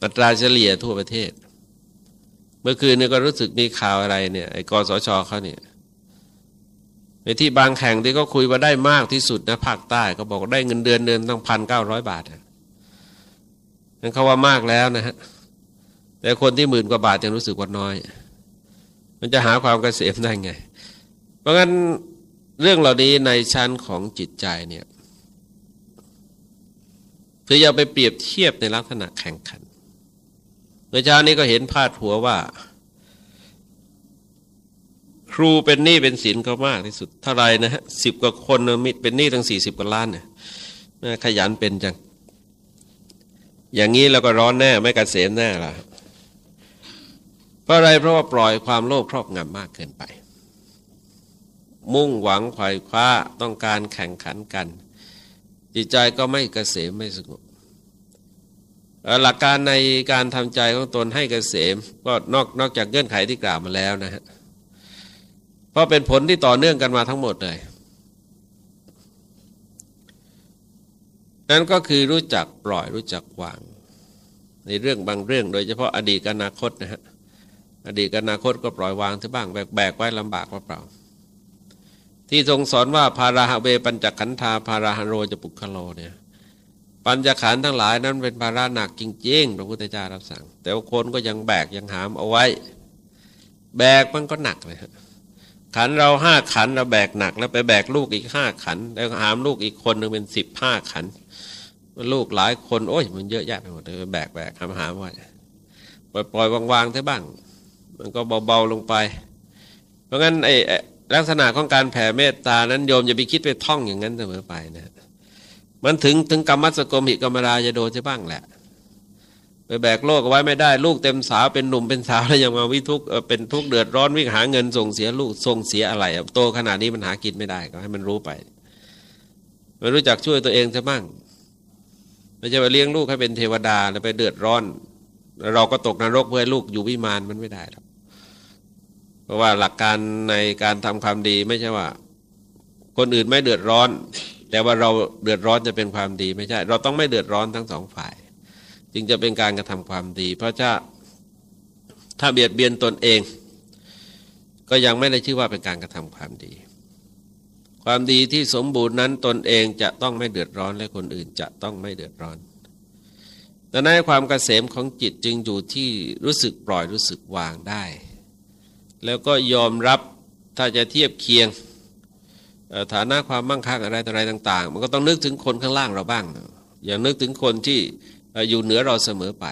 [SPEAKER 1] อัตราเฉลี่ยทั่วประเทศ เมื่อคืนนี้ก็รู้สึกมีข่าวอะไรเนี่ยไอ้กสชเขาเนี่ยในที่บางแข่งที่เขาคุยว่าได้มากที่สุดนะภาคใต้ก็บอกได้เงินเดือนเดือนตั้งพันเก้าร้อยบาทนั่นเขาว่ามากแล้วนะฮะแต่คนที่หมื่นกว่าบาทยังรู้สึกว่าน้อย มันจะหาความเกษมได้ไง เพราะงั้นเรื่องเหล่านี้ในชั้นของจิตใจเนี่ยคืออย่าไปเปรียบเทียบในลักษณะแข่งขันเมื่อเช้านี้ก็เห็นพาดหัวว่า ครูเป็นหนี้เป็นสินเขามากที่สุดเท่าไรนะฮะสิบกว่าคนมิเป็นหนี้ตั้งสี่สิบกว่าล้านเนี่ยขยันเป็นจัง อย่างนี้เราก็ร้อนแน่ไม่กเกษมแน่ละ เพราะอะไรเพราะว่าปล่อยความโลภครอบงำมากเกินไป มุ่งหวังไขว่คว้าต้องการแข่งขันกัน จิตใจก็ไม่เกษมไม่สงบหลักการในการทำใจของตนให้เกษมก็นอกนอกจากเงื่อนไขที่กล่าวมาแล้วนะฮะเพราะเป็นผลที่ต่อเนื่องกันมาทั้งหมดเลยนั่นก็คือรู้จักปล่อยรู้จักวาง ในเรื่องบางเรื่อง โดยเฉพาะอดีตอนาคตนะฮะ อดีตอนาคตก็ปล่อยวางที่บ้างแบกแบกไว้ลำบากเปล่าที่ทรงสอนว่าภาราหเวปัญจขันธาภาราหโรจะปุคโลเนี่ยปัญจขันธ์ทั้งหลายนั้นเป็นภาระหนักจริงๆพระพุทธเจ้ารับสั่ง แต่ว่าคนก็ยังแบกยังหามเอาไว้ แบกมันก็หนักเลยขันเราห้าขันเราแบกหนัก แล้วไปแบกลูกอีกห้าขัน แล้วหามลูกอีกคนหนึ่งเป็นสิบห้าขันลูกหลายคน โอ้ย มันเยอะแยะไปหมดเลยแบกแบกหามหามไว้ปล่อยปล่อยวางๆเท่บ้าง มันก็เบาๆลงไป เพราะงั้นไอ้ลักษณะของการแผ่เมตตานั้นโยมอย่าไปคิดไปท่องอย่างนั้นเสมอไปนะมันถึงถึงกรรมสกมหิกรรมราจะโดนใช่บ้างแหละไปแบกโลกไว้ไม่ได้ลูกเต็มสาวเป็นหนุ่มเป็นสาวแล้วยังมาวิทุกเป็นทุกเดือดร้อนวิ่งหาเงินส่งเสียลูกส่งเสียอะไรโตขนาดนี้มันหากินไม่ได้ก็ให้มันรู้ไปมันรู้จักช่วยตัวเองใช่บ้างไม่ใช่ว่าเลี้ยงลูกให้เป็นเทวดาแล้วไปเดือดร้อน เราก็ตกนรกเพื่อลูกอยู่วิมานมันไม่ได้หรอกเพราะว่าหลักการในการทำความดีไม่ใช่ว่า คนอื่นไม่เดือดร้อน แต่ว่าเราเดือดร้อนจะเป็นความดีไม่ใช่ เราต้องไม่เดือดร้อนทั้งสองฝ่าย จึงจะเป็นการกระทำความดี เพราะถ้าถ้าเบียดเบียนตนเอง ก็ยังไม่ได้ชื่อว่าเป็นการกระทำความดี ความดีที่สมบูรณ์นั้นตนเองจะต้องไม่เดือดร้อนและคนอื่นจะต้องไม่เดือดร้อน ดังนั้นความกเกษมของจิตจึงอยู่ที่รู้สึกปล่อยรู้สึกวางได้ แล้วก็ยอมรับถ้าจะเทียบเคียงฐานะความมั่งคั่งอะไรอะไรต่าง ๆ มันก็ต้องนึกถึงคนข้างล่างเราบ้าง อย่างนึกถึงคนที่อยู่เหนือเราเสมอไป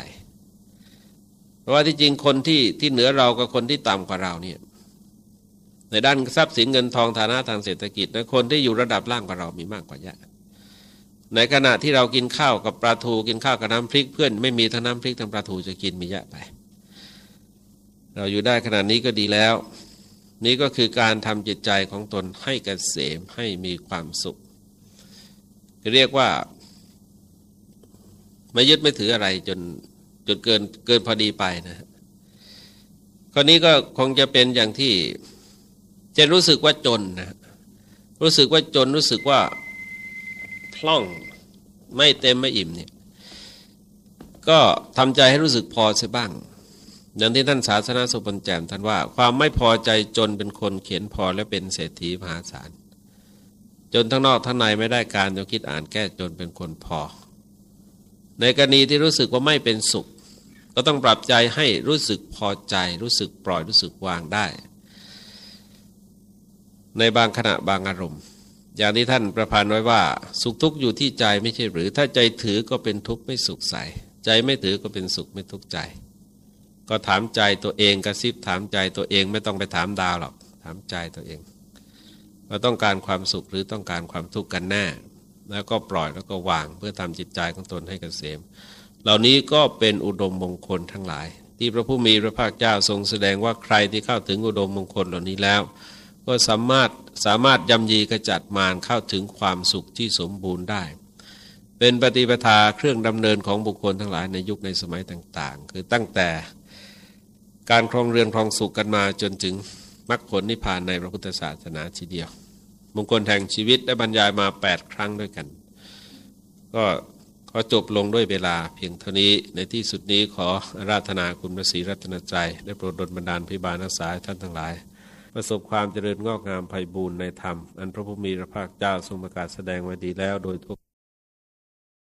[SPEAKER 1] เพราะว่าที่จริงคนที่ที่เหนือเรากับคนที่ต่ำกว่าเราเนี่ยในด้านทรัพย์สินเงินทองฐานะทางเศรษฐกิจนะคนที่อยู่ระดับล่างกว่าเรามีมากกว่าเยอะ ในขณะที่เรากินข้าวกับปลาทูกินข้าวกับน้ำพริกเพื่อนไม่มีทั้งน้ำพริกทั้งปลาทูจะกินมีเยอะไป เราอยู่ได้ขนาดนี้ก็ดีแล้ว นี่ก็คือการทำจิตใจของตนให้กเกษมให้มีความสุข เรียกว่า ไม่ยึดไม่ถืออะไรจนจนเกินเกินพอดีไปนะข้อนี้ก็คงจะเป็นอย่างที่จะรู้สึกว่าจนนะรู้สึกว่าจนรู้สึกว่า พล่องไม่เต็มไม่อิ่มเนี่ยก็ทำใจให้รู้สึกพอเสียบ้างอย่างที่ท่านศาสนาสุปัญแจมท่านว่า ความไม่พอใจจนเป็นคนเขียนพอและเป็นเศรษฐีมหาศาลจนทั้งนอกทั้งในไม่ได้การจะคิดอ่านแก้จนเป็นคนพอ ในกรณีที่รู้สึกว่าไม่เป็นสุข ก็ต้องปรับใจให้รู้สึกพอใจ รู้สึกปล่อยรู้สึกวางได้ ในบางขณะบางอารมณ์ อย่างที่ท่านประพันธ์ไว้ว่า สุขทุกข์อยู่ที่ใจไม่ใช่หรือ ถ้าใจถือก็เป็นทุกข์ไม่สุขใส ใจไม่ถือก็เป็นสุขไม่ทุกข์ใจ ก็ถามใจตัวเองกระซิบถามใจตัวเองไม่ต้องไปถามดาวหรอกถามใจตัวเองเราต้องการความสุขหรือต้องการความทุกข์กันแน่ แล้วก็ปล่อยแล้วก็วางเพื่อทำจิตใจของตนให้กเกษม เหล่านี้ก็เป็นอุดมมงคลทั้งหลาย ที่พระผู้มีพระภาคเจ้าทรงแสดงว่าใครที่เข้าถึงอุดมมงคลเหล่านี้แล้ว ก็สามารถสามารถยำยีกระจัดมารเข้าถึงความสุขที่สมบูรณ์ได้ เป็นปฏิปทาเครื่องดำเนินของบุคคลทั้งหลายในยุคในสมัยต่าง ๆ คือตั้งแต่การครองเรือนครองสุขกันมาจนถึงมรรคผลนิพพานในพระพุทธศาสนาทีเดียว มงคลแห่งชีวิตได้บรรยายมา 8 ครั้งด้วยกัน ก็ขอจบลงด้วยเวลาเพียงเท่านี้ในที่สุดนี้ขออาราธนาคุณพระศรีรัตนใจ ได้โปรดดลบันดาลพิบาลนักษาท่านทั้งหลาย ประสบความเจริญงอกงามไพบูรณ์ในธรรม อันพระผู้มีพระภาคเจ้าทรงประกาศแสดงไว้ดีแล้วโดยทุก